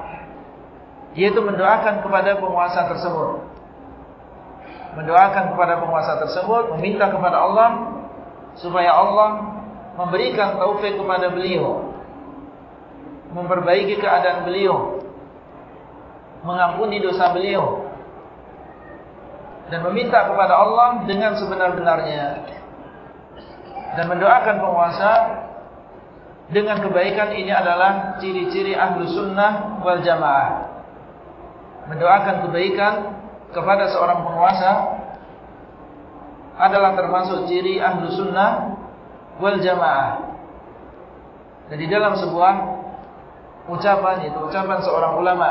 yaitu mendoakan kepada penguasa tersebut. Mendoakan kepada penguasa tersebut, meminta kepada Allah supaya Allah memberikan taufik kepada beliau, memperbaiki keadaan beliau, mengampuni dosa beliau, dan meminta kepada Allah dengan sebenar-benarnya, dan mendoakan penguasa dengan kebaikan ini adalah ciri-ciri ahlu sunnah wal jamaah. Mendoakan kebaikan kepada seorang penguasa adalah termasuk ciri ahlu sunnah wal jamaah. Jadi dalam sebuah ucapan itu ucapan seorang ulama.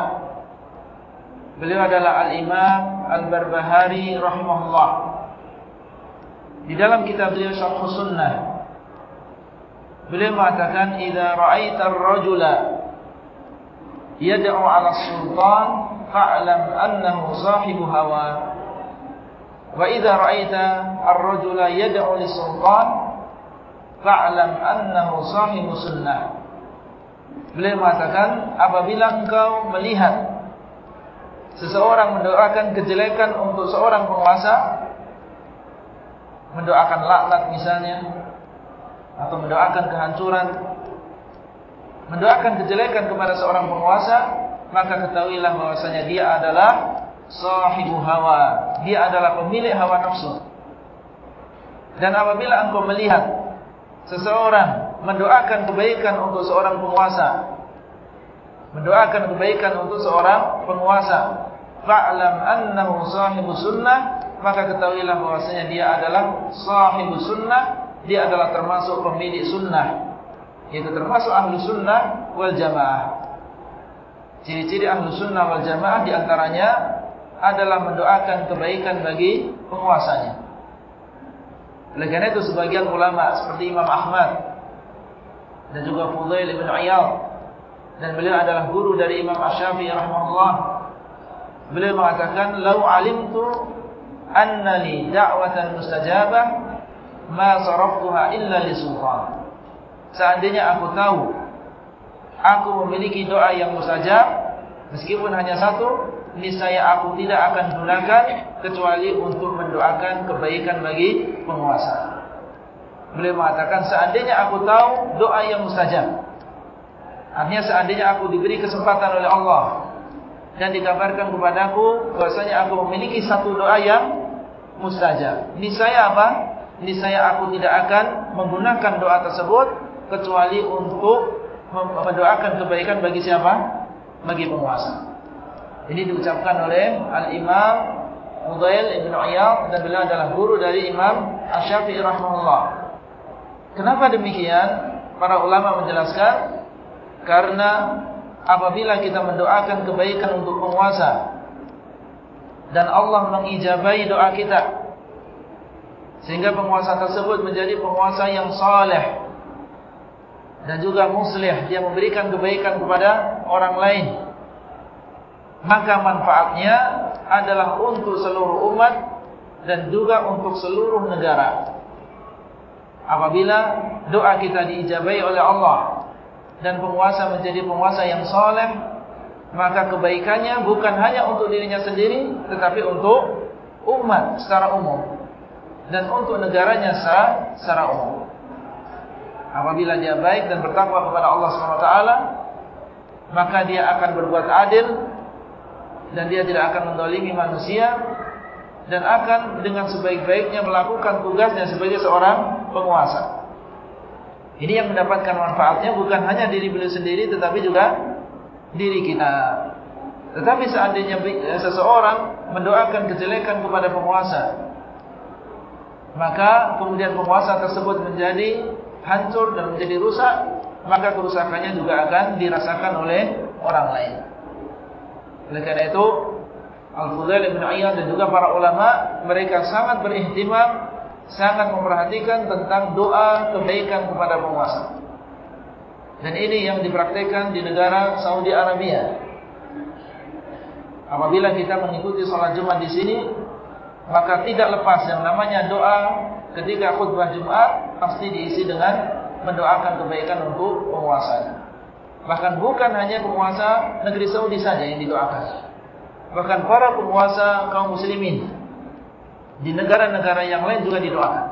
Beliau adalah al-Imam Al-Barbahari rahimahullah. Di dalam kitab beliau Syarh Sunnah beliau mengatakan idza ra'aita ar-rajula yad'u 'ala as-sultan fa'lam annahu sahibu hawa wa idza ra'aita ar-rajula yad'u lis-sultan fa'lam annahu sahibu sunnah beliau mengatakan apabila engkau melihat seseorang mendoakan kejelekan untuk seorang penguasa mendoakan laknat misalnya atau mendoakan kehancuran mendoakan kejelekan kepada seorang penguasa maka ketahuilah bahwasanya dia adalah sahibu hawa. Dia adalah pemilik hawa nafsu. Dan apabila engkau melihat seseorang mendoakan kebaikan untuk seorang penguasa, mendoakan kebaikan untuk seorang penguasa, fa'lam annahu sahibu sunnah, maka ketahuilah bahwasanya dia adalah sahibu sunnah, dia adalah termasuk pemilik sunnah, yaitu termasuk ahlu sunnah wal jamaah. Ciri-ciri ahlu sunnah wal jamaah diantaranya adalah mendoakan kebaikan bagi penguasanya. Oleh karena itu sebagian ulama seperti Imam Ahmad dan juga Fudail ibn Iyal dan beliau adalah guru dari Imam Asy-Syafi'i rahimahullah. Beliau mengatakan, "Lau alimtu anna li da'watan mustajabah ma saraftuha illa li sultan." Seandainya aku tahu aku memiliki doa yang mustajab meskipun hanya satu niscaya aku tidak akan gunakan kecuali untuk mendoakan kebaikan bagi penguasa beliau mengatakan seandainya aku tahu doa yang mustajab artinya seandainya aku diberi kesempatan oleh Allah dan dikabarkan kepadaku bahwasanya aku memiliki satu doa yang mustajab niscaya apa niscaya aku tidak akan menggunakan doa tersebut kecuali untuk mendoakan kebaikan bagi siapa? Bagi penguasa. Ini diucapkan oleh Al-Imam Udail Ibn Iyad dan beliau adalah guru dari Imam Ash-Syafi'i rahimahullah. Kenapa demikian? Para ulama menjelaskan karena apabila kita mendoakan kebaikan untuk penguasa dan Allah mengijabai doa kita sehingga penguasa tersebut menjadi penguasa yang saleh dan juga muslih. Dia memberikan kebaikan kepada orang lain. Maka manfaatnya adalah untuk seluruh umat dan juga untuk seluruh negara. Apabila doa kita diijabai oleh Allah dan penguasa menjadi penguasa yang saleh maka kebaikannya bukan hanya untuk dirinya sendiri tetapi untuk umat secara umum dan untuk negaranya secara, secara umum. Apabila dia baik dan bertakwa kepada Allah SWT maka dia akan berbuat adil dan dia tidak akan mendolimi manusia dan akan dengan sebaik-baiknya melakukan tugasnya sebagai seorang penguasa ini yang mendapatkan manfaatnya bukan hanya diri beliau sendiri tetapi juga diri kita. Tetapi seandainya seseorang mendoakan kejelekan kepada penguasa, maka kemudian penguasa tersebut menjadi hancur dan menjadi rusak, maka kerusakannya juga akan dirasakan oleh orang lain. Oleh karena itu, Al-Fudail Ibn Ayyad dan juga para ulama, mereka sangat berihtimam, sangat memperhatikan tentang doa kebaikan kepada penguasa. Dan ini yang dipraktikkan di negara Saudi Arabia. Apabila kita mengikuti sholat Jumat di sini, maka tidak lepas yang namanya doa ketika khutbah Jumat pasti diisi dengan mendoakan kebaikan untuk penguasa. Bahkan bukan hanya penguasa negeri Saudi saja yang didoakan. Bahkan para penguasa kaum muslimin di negara-negara yang lain juga didoakan.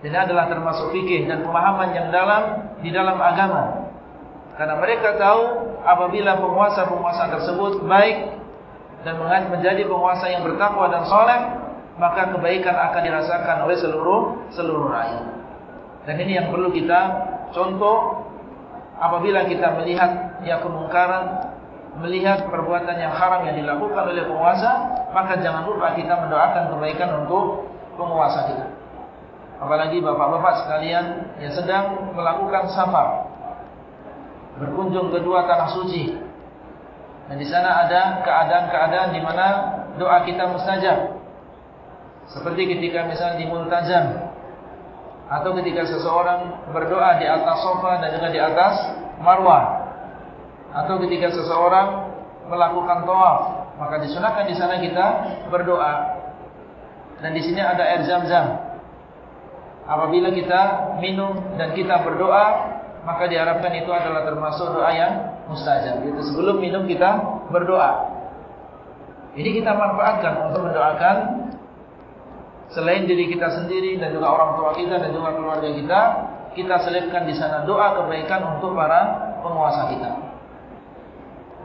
Ini adalah termasuk fikih dan pemahaman yang dalam di dalam agama. Karena mereka tahu apabila penguasa-penguasa tersebut baik dan menjadi penguasa yang bertakwa dan soleh, maka kebaikan akan dirasakan oleh seluruh seluruh rakyat. Dan ini yang perlu kita contoh apabila kita melihat ya kemungkaran, melihat perbuatan yang haram yang dilakukan oleh penguasa, maka jangan lupa kita mendoakan kebaikan untuk penguasa kita. Apalagi bapak-bapak sekalian yang sedang melakukan safar. Berkunjung ke dua tanah suci. Dan di sana ada keadaan-keadaan di mana doa kita mustajab. Seperti ketika misalnya di multazam atau ketika seseorang berdoa di atas sofa dan juga di atas marwah atau ketika seseorang melakukan tawaf maka disunahkan di sana kita berdoa. Dan di sini ada air zam-zam. Apabila kita minum dan kita berdoa maka diharapkan itu adalah termasuk doa yang mustajab itu sebelum minum kita berdoa. Ini kita manfaatkan untuk mendoakan selain diri kita sendiri dan juga orang tua kita dan juga keluarga kita kita selipkan di sana doa kebaikan untuk para penguasa kita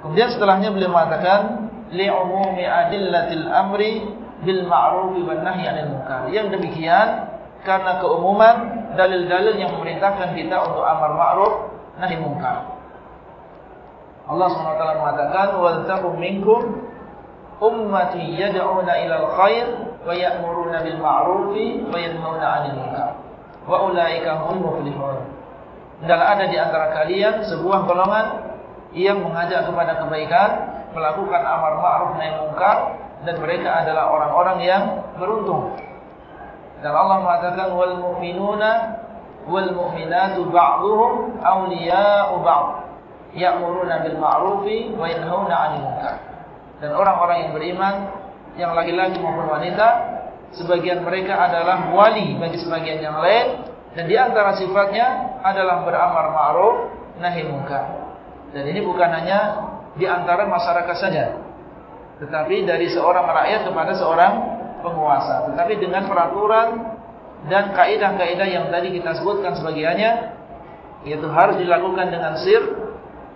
kemudian setelahnya beliau mengatakan li'umumi adillatil amri bil ma'rufi wan nahyi 'anil munkar yang demikian karena keumuman dalil-dalil yang memerintahkan kita untuk amar ma'ruf nahi munkar. Allah SWT mengatakan wal taqum minkum ummati yad'una ila al-khair wa ya'muruna bil ma'rufi wa yanhauna 'anil munkar. Wa ulaika hum muflihun. Dan ada di antara kalian sebuah golongan yang mengajak kepada kebaikan, melakukan amar ma'ruf nahi munkar dan mereka adalah orang-orang yang beruntung. Dan Allah mengatakan wal mu'minuna wal mu'minatu ba'dhum awliya'u ba'd. Ya'muruna bil ma'rufi wa yanhauna 'anil munkar. Dan orang-orang yang beriman yang laki-laki maupun wanita sebagian mereka adalah wali bagi sebagian yang lain dan di antara sifatnya adalah beramar ma'ruf nahi munkar. Dan ini bukan hanya di antara masyarakat saja tetapi dari seorang rakyat kepada seorang penguasa. Tetapi dengan peraturan dan kaidah-kaidah yang tadi kita sebutkan sebagiannya yaitu harus dilakukan dengan sir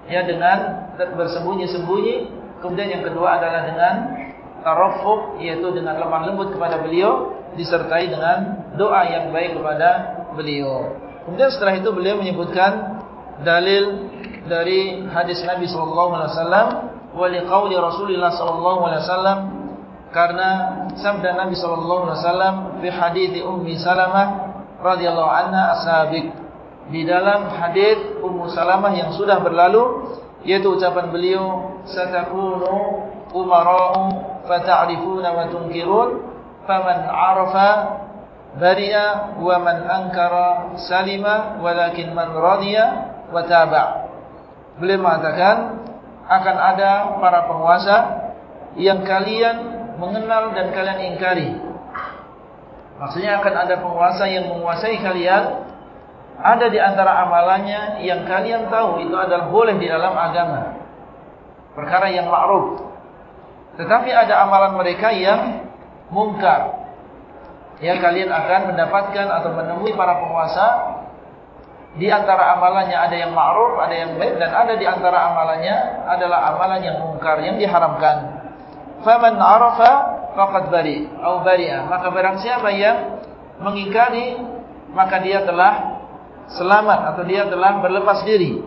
ya dengan bersembunyi-sembunyi. Kemudian yang kedua adalah dengan taraffuq yaitu dengan lemah lembut kepada beliau disertai dengan doa yang baik kepada beliau. Kemudian setelah itu beliau menyebutkan dalil dari hadis Nabi sallallahu alaihi wasallam wa liqauli Rasulillah sallallahu alaihi wasallam karena sabda Nabi sallallahu alaihi wasallam fi hadis Ummi Salamah radhiyallahu anha ashabik di dalam hadis Ummu Salamah yang sudah berlalu yaitu ucapan beliau satakunu umara'u fata'rifuna wa tunkirun faman 'arafa bari'a wa man ankara salima walakin man radiya wa taba' beliau mengatakan akan ada para penguasa yang kalian mengenal dan kalian ingkari. Maksudnya akan ada penguasa yang menguasai kalian. Ada di antara amalannya yang kalian tahu itu adalah boleh di dalam agama. Perkara yang ma'ruf. Tetapi ada amalan mereka yang mungkar. Ya kalian akan mendapatkan atau menemui para penguasa di antara amalannya ada yang ma'ruf, ada yang baik dan ada di antara amalannya adalah amalan yang mungkar yang diharamkan. Faman 'arafa faqad bari atau bari'a. Maka barang siapa yang mengingkari maka dia telah selamat atau dia telah berlepas diri.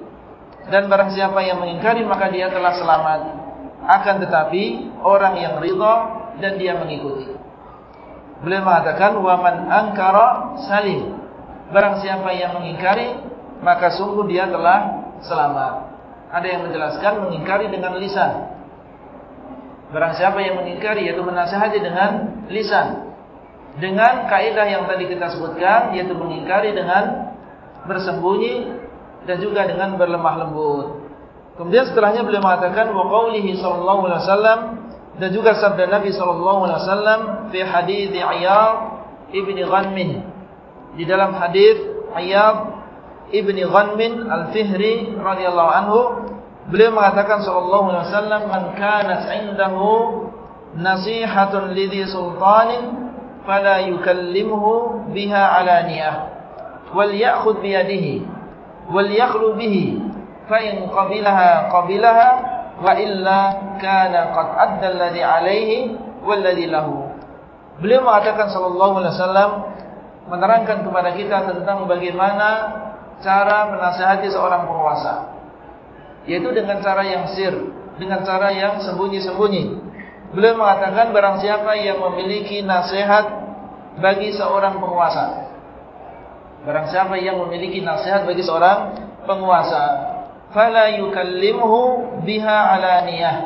Dan barang siapa yang mengingkari maka dia telah selamat. Akan tetapi orang yang ridha dan dia mengikuti. Beliau mengatakan wa man ankara salim. Barang siapa yang mengingkari maka sungguh dia telah selamat. Ada yang menjelaskan mengingkari dengan lisan. Barang siapa yang mengingkari yaitu menasihati dengan lisan. Dengan kaidah yang tadi kita sebutkan yaitu mengingkari dengan bersembunyi dan juga dengan berlemah lembut. Kemudian setelahnya beliau mengatakan wa qaulihi sallallahu alaihi wasallam dan juga sabda Nabi sallallahu alaihi wasallam fi hadis Iyad ibn Ghanmin di dalam hadis Iyad ibn Ghanmin al-Fihri radhiyallahu anhu beliau mengatakan sallallahu alaihi wasallam man kanat indahu nasihatun lidhi sultanin fala yukallimuhu biha alaniyah wal ya'khudh bi yadihi wal yakhlu bihi fa in qabilaha qabilaha wa illa kana qad adda alladhi alayhi walladhi lahu beliau mengatakan sallallahu alaihi wasallam menerangkan kepada kita tentang bagaimana cara menasihati seorang penguasa. Yaitu dengan cara yang sir dengan cara yang sembunyi-sembunyi. Beliau mengatakan barang siapa yang memiliki nasihat bagi seorang penguasa. Barang siapa yang memiliki nasihat bagi seorang penguasa. Fala yukallimuhu biha alaniyah.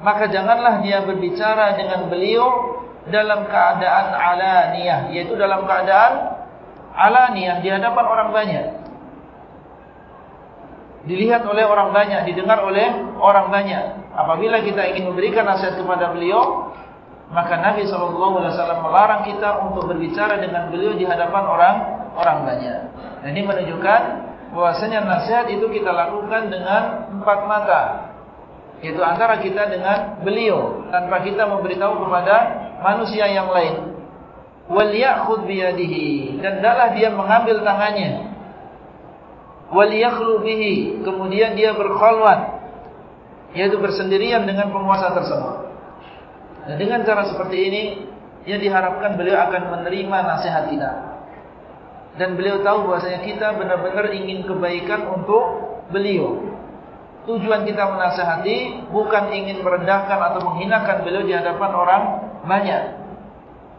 Maka janganlah dia berbicara dengan beliau dalam keadaan alaniyah yaitu dalam keadaan alaniyah di hadapan orang banyak. Dilihat oleh orang banyak didengar oleh orang banyak. Apabila kita ingin memberikan nasihat kepada beliau maka Nabi wasallam melarang kita untuk berbicara dengan beliau di hadapan orang orang banyak. Dan ini menunjukkan bahwasanya nasihat itu kita lakukan dengan empat mata. Yaitu antara kita dengan beliau tanpa kita memberitahu kepada manusia yang lain. Wal ya'khudh bi yadihi dan adalah dia mengambil tangannya. Wal yakhlu bihi kemudian dia berkhulwat yaitu bersendirian dengan penguasa tersebut. Dan dengan cara seperti ini yang diharapkan beliau akan menerima nasihat kita dan beliau tahu bahasanya kita benar-benar ingin kebaikan untuk beliau. Tujuan kita menasihati bukan ingin merendahkan atau menghinakan beliau di hadapan orang banyak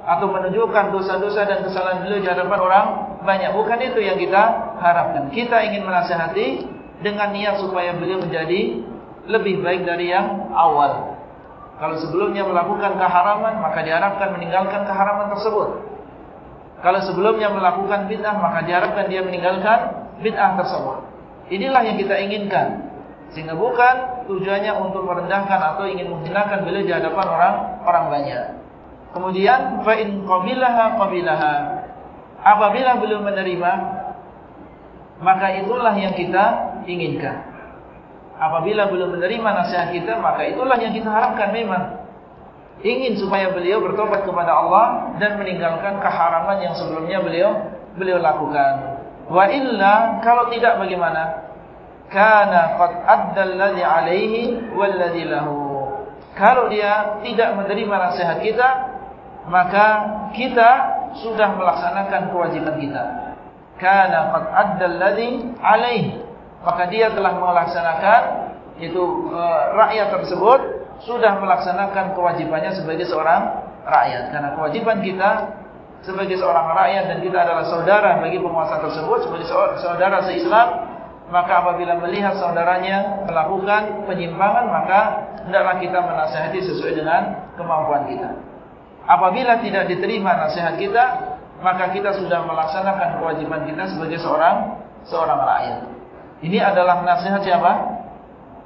atau menunjukkan dosa-dosa dan kesalahan beliau di hadapan orang banyak. Bukan itu yang kita harapkan. Kita ingin menasihati dengan niat supaya beliau menjadi lebih baik dari yang awal. Kalau sebelumnya melakukan keharaman, maka diharapkan meninggalkan keharaman tersebut. Kalau sebelumnya melakukan bid'ah maka diharapkan dia meninggalkan bid'ah tersebut. Inilah yang kita inginkan. Sehingga bukan tujuannya untuk merendahkan atau ingin menghinakan beliau di hadapan orang orang banyak. Kemudian fa in qabilaha qabilaha. Apabila beliau menerima maka itulah yang kita inginkan. Apabila beliau menerima nasihat kita maka itulah yang kita harapkan memang ingin supaya beliau bertobat kepada Allah dan meninggalkan keharaman yang sebelumnya beliau beliau lakukan. Wa illa kalau tidak bagaimana? Kana qad adda alladhi alaihi walladhi lahu. Kalau dia tidak menerima nasihat kita, maka kita sudah melaksanakan kewajiban kita. kana qad adda alladhi alaihi maka dia telah melaksanakan itu uh, rakyat tersebut sudah melaksanakan kewajibannya sebagai seorang rakyat karena kewajiban kita sebagai seorang rakyat dan kita adalah saudara bagi penguasa tersebut sebagai saudara se-Islam maka apabila melihat saudaranya melakukan penyimpangan maka hendaklah kita menasihati sesuai dengan kemampuan kita apabila tidak diterima nasihat kita maka kita sudah melaksanakan kewajiban kita sebagai seorang seorang rakyat ini adalah nasihat siapa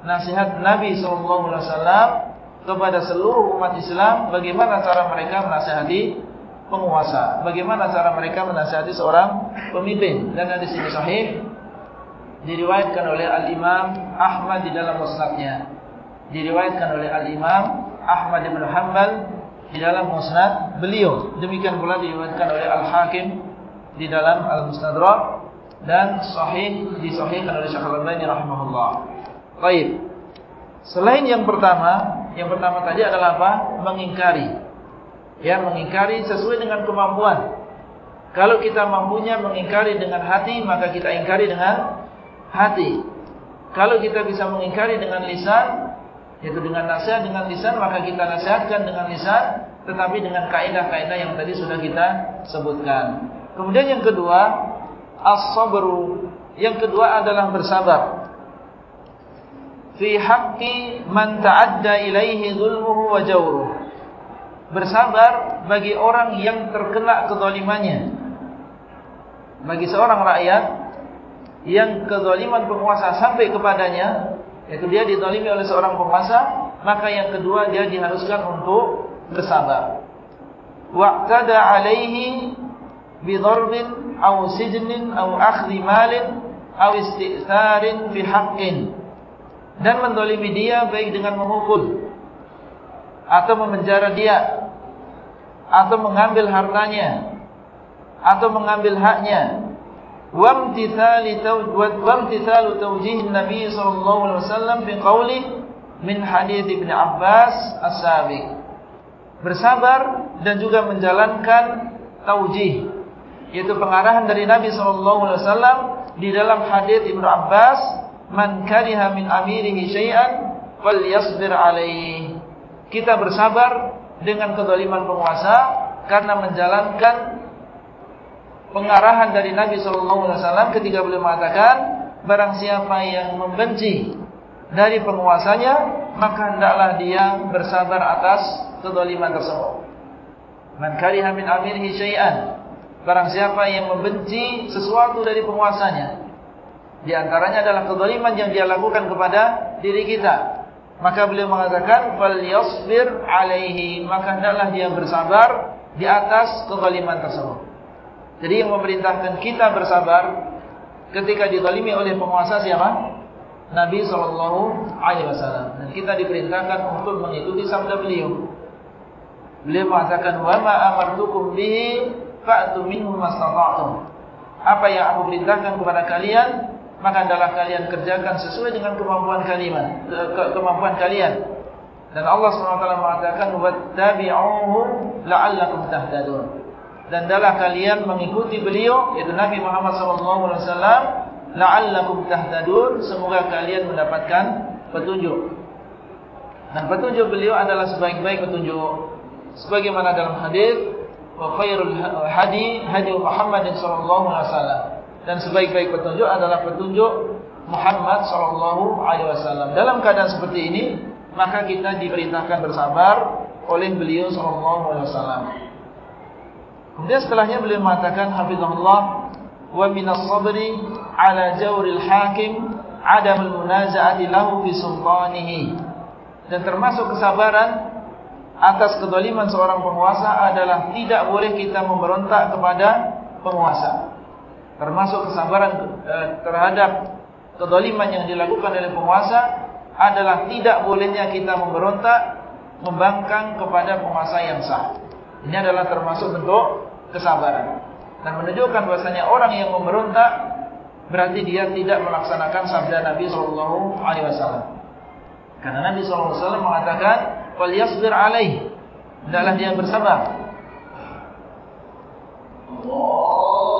nasihat Nabi sallallahu alaihi wasallam kepada seluruh umat Islam bagaimana cara mereka menasihati penguasa. Bagaimana cara mereka menasihati seorang pemimpin. Dan hadis ini sahih. Diriwayatkan oleh Al-Imam Ahmad di dalam musnadnya. Diriwayatkan oleh Al-Imam Ahmad ibn Hanbal di dalam musnad beliau. Demikian pula diriwayatkan oleh Al-Hakim di dalam Al-Mustadrak. Dan sahih disahihkan oleh Syekh Al-Albani rahimahullah. Baik. Selain yang pertama, yang pertama tadi adalah apa? Mengingkari yang mengingkari sesuai dengan kemampuan. Kalau kita mampunya mengingkari dengan hati, maka kita ingkari dengan hati. Kalau kita bisa mengingkari dengan lisan, yaitu dengan nasihat dengan lisan, maka kita nasihatkan dengan lisan, tetapi dengan kaidah-kaidah yang tadi sudah kita sebutkan. Kemudian yang kedua, as-sabru. Yang kedua adalah bersabar. Fi haqqi man ta'adda ilaihi dhulmuhu wa jawruhu bersabar bagi orang yang terkena kezalimannya. Bagi seorang rakyat yang kezaliman penguasa sampai kepadanya, yaitu dia dizalimi oleh seorang penguasa, maka yang kedua dia diharuskan untuk bersabar. Waqtada alaihi bidharbin aw sijnin aw akhdhi malin aw istitharin fi haqqin. Dan mendolimi dia baik dengan memukul atau memenjara dia atau mengambil hartanya atau mengambil haknya wamtithali wamtithalu tawjih Nabi sallallahu alaihi wasallam biqauli min hadits Ibnu Abbas as-sabiq bersabar dan juga menjalankan taujih yaitu pengarahan dari Nabi sallallahu alaihi wasallam di dalam hadits Ibnu Abbas man kariha min amirihi syai'an falyasbir alaihi. Kita bersabar dengan kezaliman penguasa karena menjalankan pengarahan dari Nabi wasallam ketika beliau mengatakan barang siapa yang membenci dari penguasanya maka hendaklah dia bersabar atas kezaliman tersebut. Man kariha min amirihi syai'an barang siapa yang membenci sesuatu dari penguasanya di antaranya adalah kezaliman yang dia lakukan kepada diri kita Maka beliau mengatakan fal yasbir alaihi maka hendaklah dia bersabar di atas kezaliman tersebut. Jadi yang memerintahkan kita bersabar ketika dizalimi oleh penguasa siapa? Nabi sallallahu alaihi wasallam. Dan kita diperintahkan untuk mengikuti sabda beliau. Beliau mengatakan wa ma amartukum bihi fa'tu minhu mastata'tum. Apa yang aku perintahkan kepada kalian maka adalah kalian kerjakan sesuai dengan kemampuan kalian ke kemampuan kalian dan Allah SWT mengatakan wattabi'uhu la'allakum tahtadun dan adalah kalian mengikuti beliau yaitu Nabi Muhammad SAW la'allakum tahtadun semoga kalian mendapatkan petunjuk dan petunjuk beliau adalah sebaik-baik petunjuk sebagaimana dalam hadis wa khairul hadi hadi Muhammad wasallam dan sebaik-baik petunjuk adalah petunjuk Muhammad wasallam. Dalam keadaan seperti ini, maka kita diperintahkan bersabar oleh beliau sallallahu alaihi wasallam. Kemudian setelahnya beliau mengatakan hafizahullah wa minas sabri ala jawril hakim adamul munaza'ati lahu fi sultanihi. Dan termasuk kesabaran atas kezaliman seorang penguasa adalah tidak boleh kita memberontak kepada penguasa termasuk kesabaran eh, terhadap kezaliman yang dilakukan oleh penguasa adalah tidak bolehnya kita memberontak membangkang kepada penguasa yang sah. Ini adalah termasuk bentuk kesabaran dan menunjukkan bahasanya orang yang memberontak berarti dia tidak melaksanakan sabda Nabi sallallahu alaihi wasallam. Karena Nabi sallallahu alaihi wasallam mengatakan wal yasbir alaihi hendaklah dia bersabar. Allah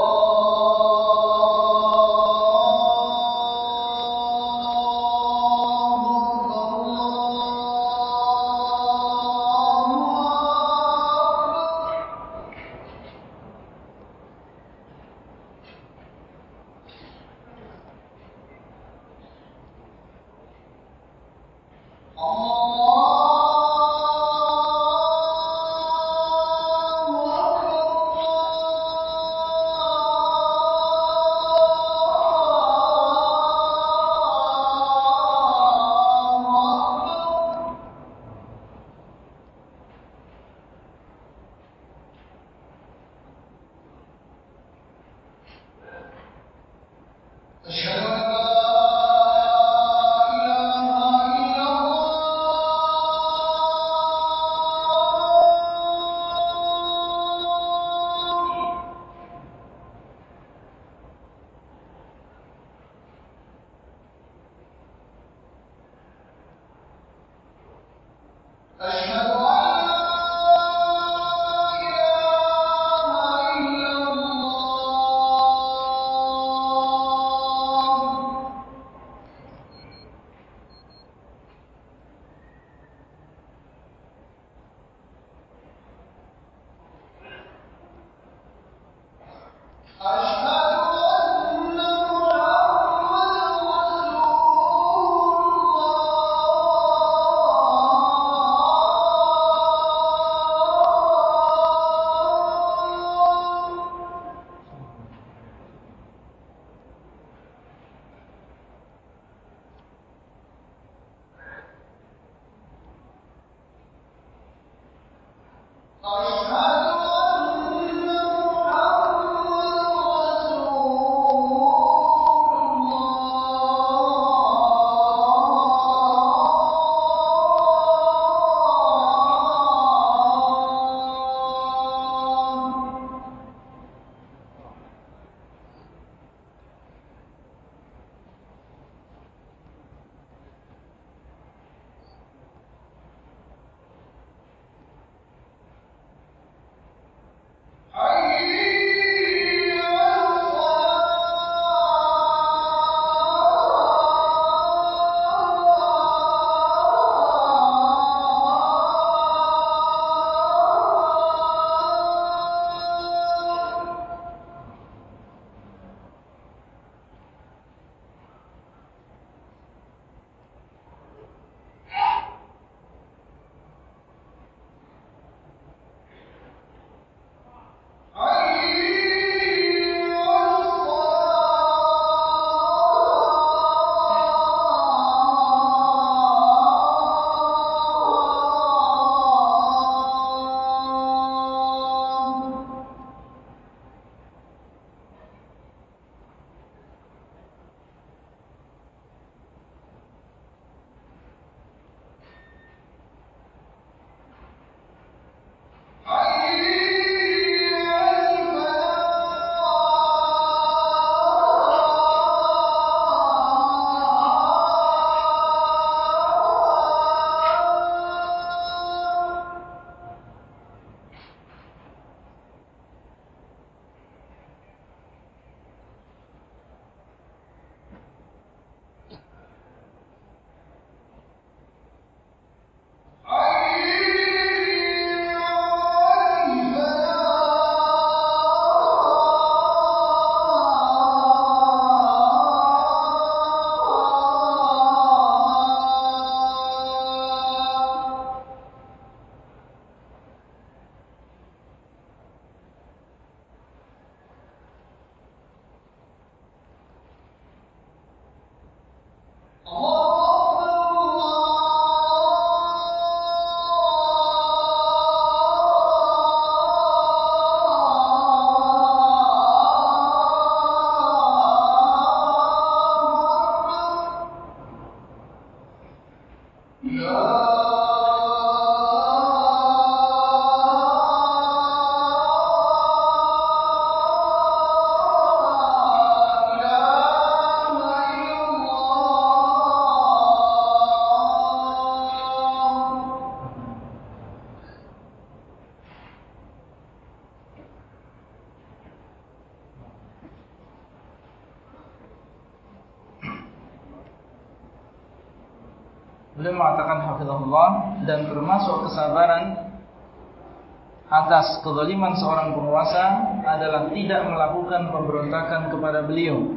kezaliman seorang penguasa adalah tidak melakukan pemberontakan kepada beliau.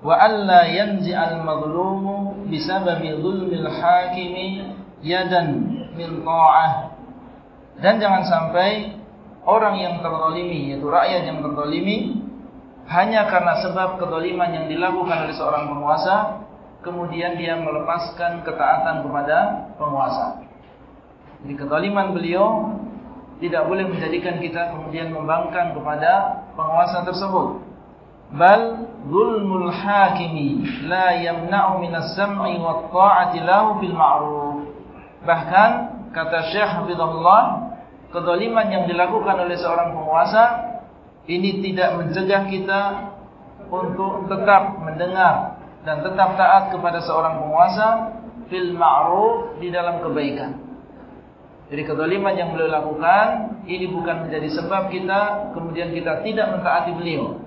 Wa alla yanzi'al mazlumu bisababi zulmil hakimi yadan min ta'ah. Dan jangan sampai orang yang terzalimi yaitu rakyat yang terzalimi hanya karena sebab kezaliman yang dilakukan oleh seorang penguasa kemudian dia melepaskan ketaatan kepada penguasa. Jadi kezaliman beliau tidak boleh menjadikan kita kemudian membangkang kepada penguasa tersebut. Bal zulmul hakimi la yamna'u minas sam'i wa ta'ati lahu bil ma'ruf. Bahkan kata Syekh Hafizahullah, kezaliman yang dilakukan oleh seorang penguasa ini tidak mencegah kita untuk tetap mendengar dan tetap taat kepada seorang penguasa fil ma'ruf di dalam kebaikan. Jadi kezaliman yang beliau lakukan ini bukan menjadi sebab kita kemudian kita tidak mentaati beliau.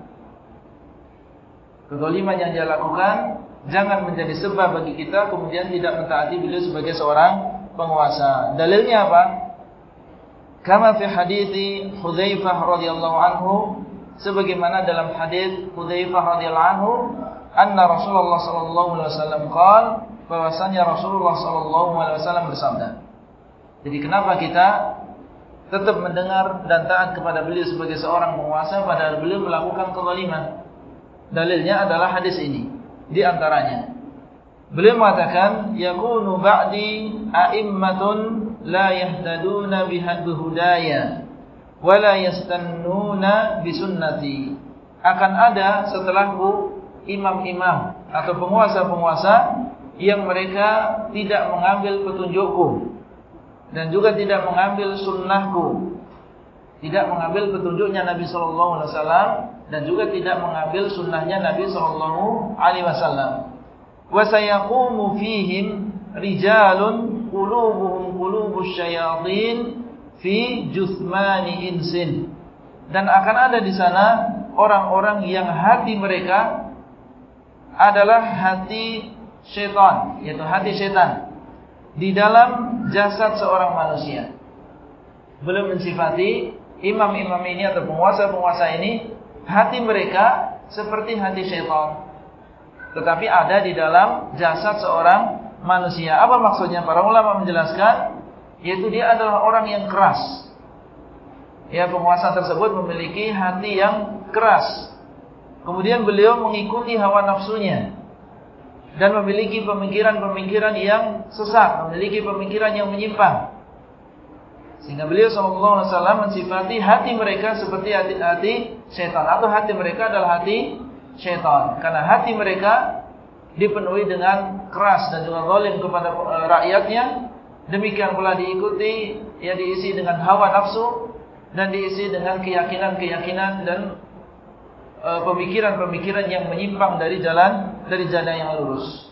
Kezaliman yang dia lakukan jangan menjadi sebab bagi kita kemudian tidak mentaati beliau sebagai seorang penguasa. Dalilnya apa? Kama fi hadithi Hudzaifah radhiyallahu anhu sebagaimana dalam hadis Hudzaifah radhiyallahu anhu anna Rasulullah sallallahu alaihi wasallam qaal bahwasanya Rasulullah sallallahu alaihi wasallam bersabda. Jadi kenapa kita tetap mendengar dan taat kepada beliau sebagai seorang penguasa padahal beliau melakukan kezaliman? Dalilnya adalah hadis ini di antaranya. Beliau mengatakan yakunu ba'di a'immatun la yahtaduna bihudaya wa la yastannuna bisunnati. Akan ada setelahku imam-imam atau penguasa-penguasa yang mereka tidak mengambil petunjukku dan juga tidak mengambil sunnahku. Tidak mengambil petunjuknya Nabi sallallahu alaihi wasallam dan juga tidak mengambil sunnahnya Nabi sallallahu alaihi wasallam. Wa sayaqumu fihim rijalun qulubuhum qulubus syayatin fi juthmani insin. Dan akan ada di sana orang-orang yang hati mereka adalah hati syaitan, yaitu hati syaitan di dalam jasad seorang manusia. Belum mensifati imam-imam ini atau penguasa-penguasa ini hati mereka seperti hati syaitan. Tetapi ada di dalam jasad seorang manusia. Apa maksudnya? Para ulama menjelaskan yaitu dia adalah orang yang keras. Ya, penguasa tersebut memiliki hati yang keras Kemudian beliau mengikuti hawa nafsunya dan memiliki pemikiran-pemikiran yang sesat, memiliki pemikiran yang menyimpang. Sehingga beliau SAW mensifati hati mereka seperti hati-hati syaitan atau hati mereka adalah hati syaitan. Karena hati mereka dipenuhi dengan keras dan juga zalim kepada eh, rakyatnya. Demikian pula diikuti, ya diisi dengan hawa nafsu dan diisi dengan keyakinan-keyakinan dan Eh, pemikiran-pemikiran yang menyimpang dari jalan dari jalan yang lurus.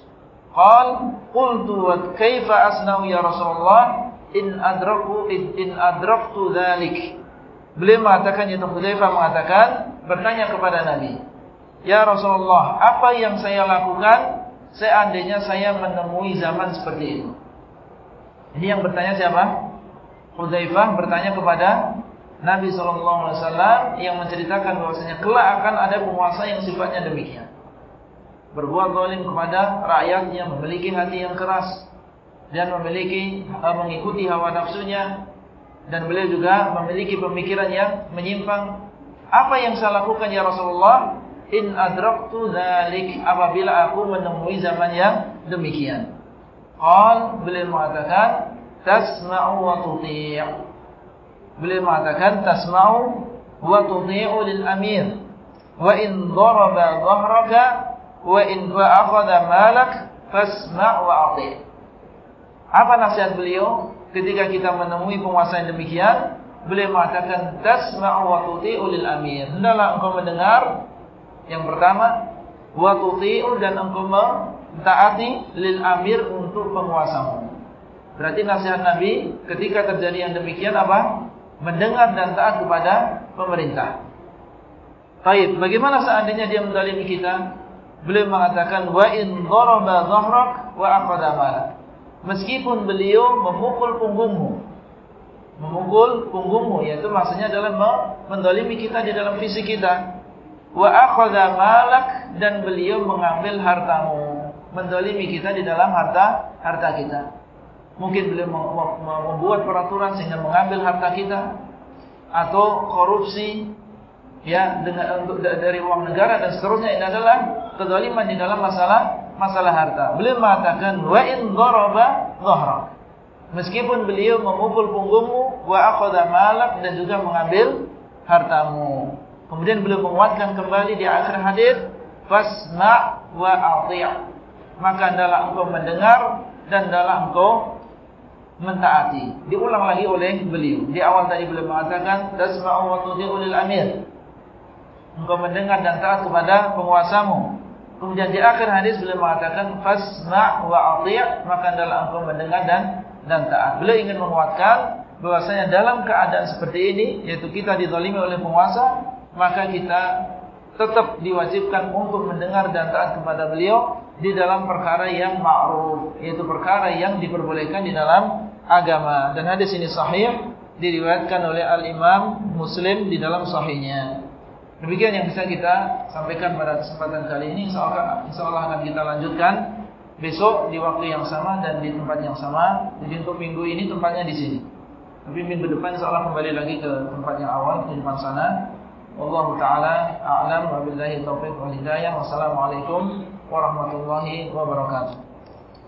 Qal qultu wa kaifa asna'u ya Rasulullah in adraku in adraktu dzalik. Beliau mengatakan itu Hudzaifah mengatakan bertanya kepada Nabi, "Ya Rasulullah, apa yang saya lakukan seandainya saya menemui zaman seperti itu?" Ini yang bertanya siapa? Hudzaifah bertanya kepada Nabi SAW yang menceritakan bahwasanya kelak akan ada penguasa yang sifatnya demikian. Berbuat zalim kepada rakyatnya, memiliki hati yang keras dan memiliki uh, mengikuti hawa nafsunya dan beliau juga memiliki pemikiran yang menyimpang. Apa yang saya lakukan ya Rasulullah? In adraktu dzalik apabila aku menemui zaman yang demikian. Qal beliau mengatakan tasma'u wa tuti'. Beliau mengatakan tasma'u wa tudhi'u lil amir wa in daraba dhahraka wa in akhadha malak fasma' wa ati'. Apa nasihat beliau ketika kita menemui penguasa yang demikian? Beliau mengatakan tasma'u wa tudhi'u lil amir. Hendaklah engkau mendengar yang pertama wa tudhi'u dan engkau mentaati lil amir untuk penguasamu. Berarti nasihat Nabi ketika terjadi yang demikian apa? mendengar dan taat kepada pemerintah. Baik, bagaimana seandainya dia mendalimi kita Beliau mengatakan wa in daraba dhahrak wa aqada malak. Meskipun beliau memukul punggungmu. Memukul punggungmu yaitu maksudnya adalah mendolimi kita di dalam fisik kita. Wa aqada malak dan beliau mengambil hartamu. Mendolimi kita di dalam harta harta kita. Mungkin beliau membuat peraturan sehingga mengambil harta kita atau korupsi ya dengan untuk dari uang negara dan seterusnya ini adalah kezaliman di dalam masalah masalah harta. Beliau mengatakan wa in daraba dhahra. Meskipun beliau memukul punggungmu wa akhadha malak dan juga mengambil hartamu. Kemudian beliau menguatkan kembali di akhir hadis fasma' wa ati'. Maka adalah engkau mendengar dan adalah engkau mentaati. Diulang lagi oleh beliau. Di awal tadi beliau mengatakan tasma'u wa tudhi'u lil amir. Engkau mendengar dan taat kepada penguasamu. Kemudian di akhir hadis beliau mengatakan fasma' wa ati', maka adalah engkau mendengar dan dan taat. Beliau ingin menguatkan bahwasanya dalam keadaan seperti ini yaitu kita dizalimi oleh penguasa, maka kita tetap diwajibkan untuk mendengar dan taat kepada beliau di dalam perkara yang ma'ruf yaitu perkara yang diperbolehkan di dalam agama dan hadis ini sahih diriwayatkan oleh al-Imam Muslim di dalam sahihnya demikian yang bisa kita sampaikan pada kesempatan kali ini. Insyaallah akan kita lanjutkan besok di waktu yang sama dan di tempat yang sama. Jadi untuk minggu ini tempatnya di sini. Tapi minggu depan insyaallah kembali lagi ke tempat yang awal di depan sana. Wallahu ta'ala a'lam. Wa billahi taufiq wal hidayah. Wassalamualaikum warahmatullahi wabarakatuh.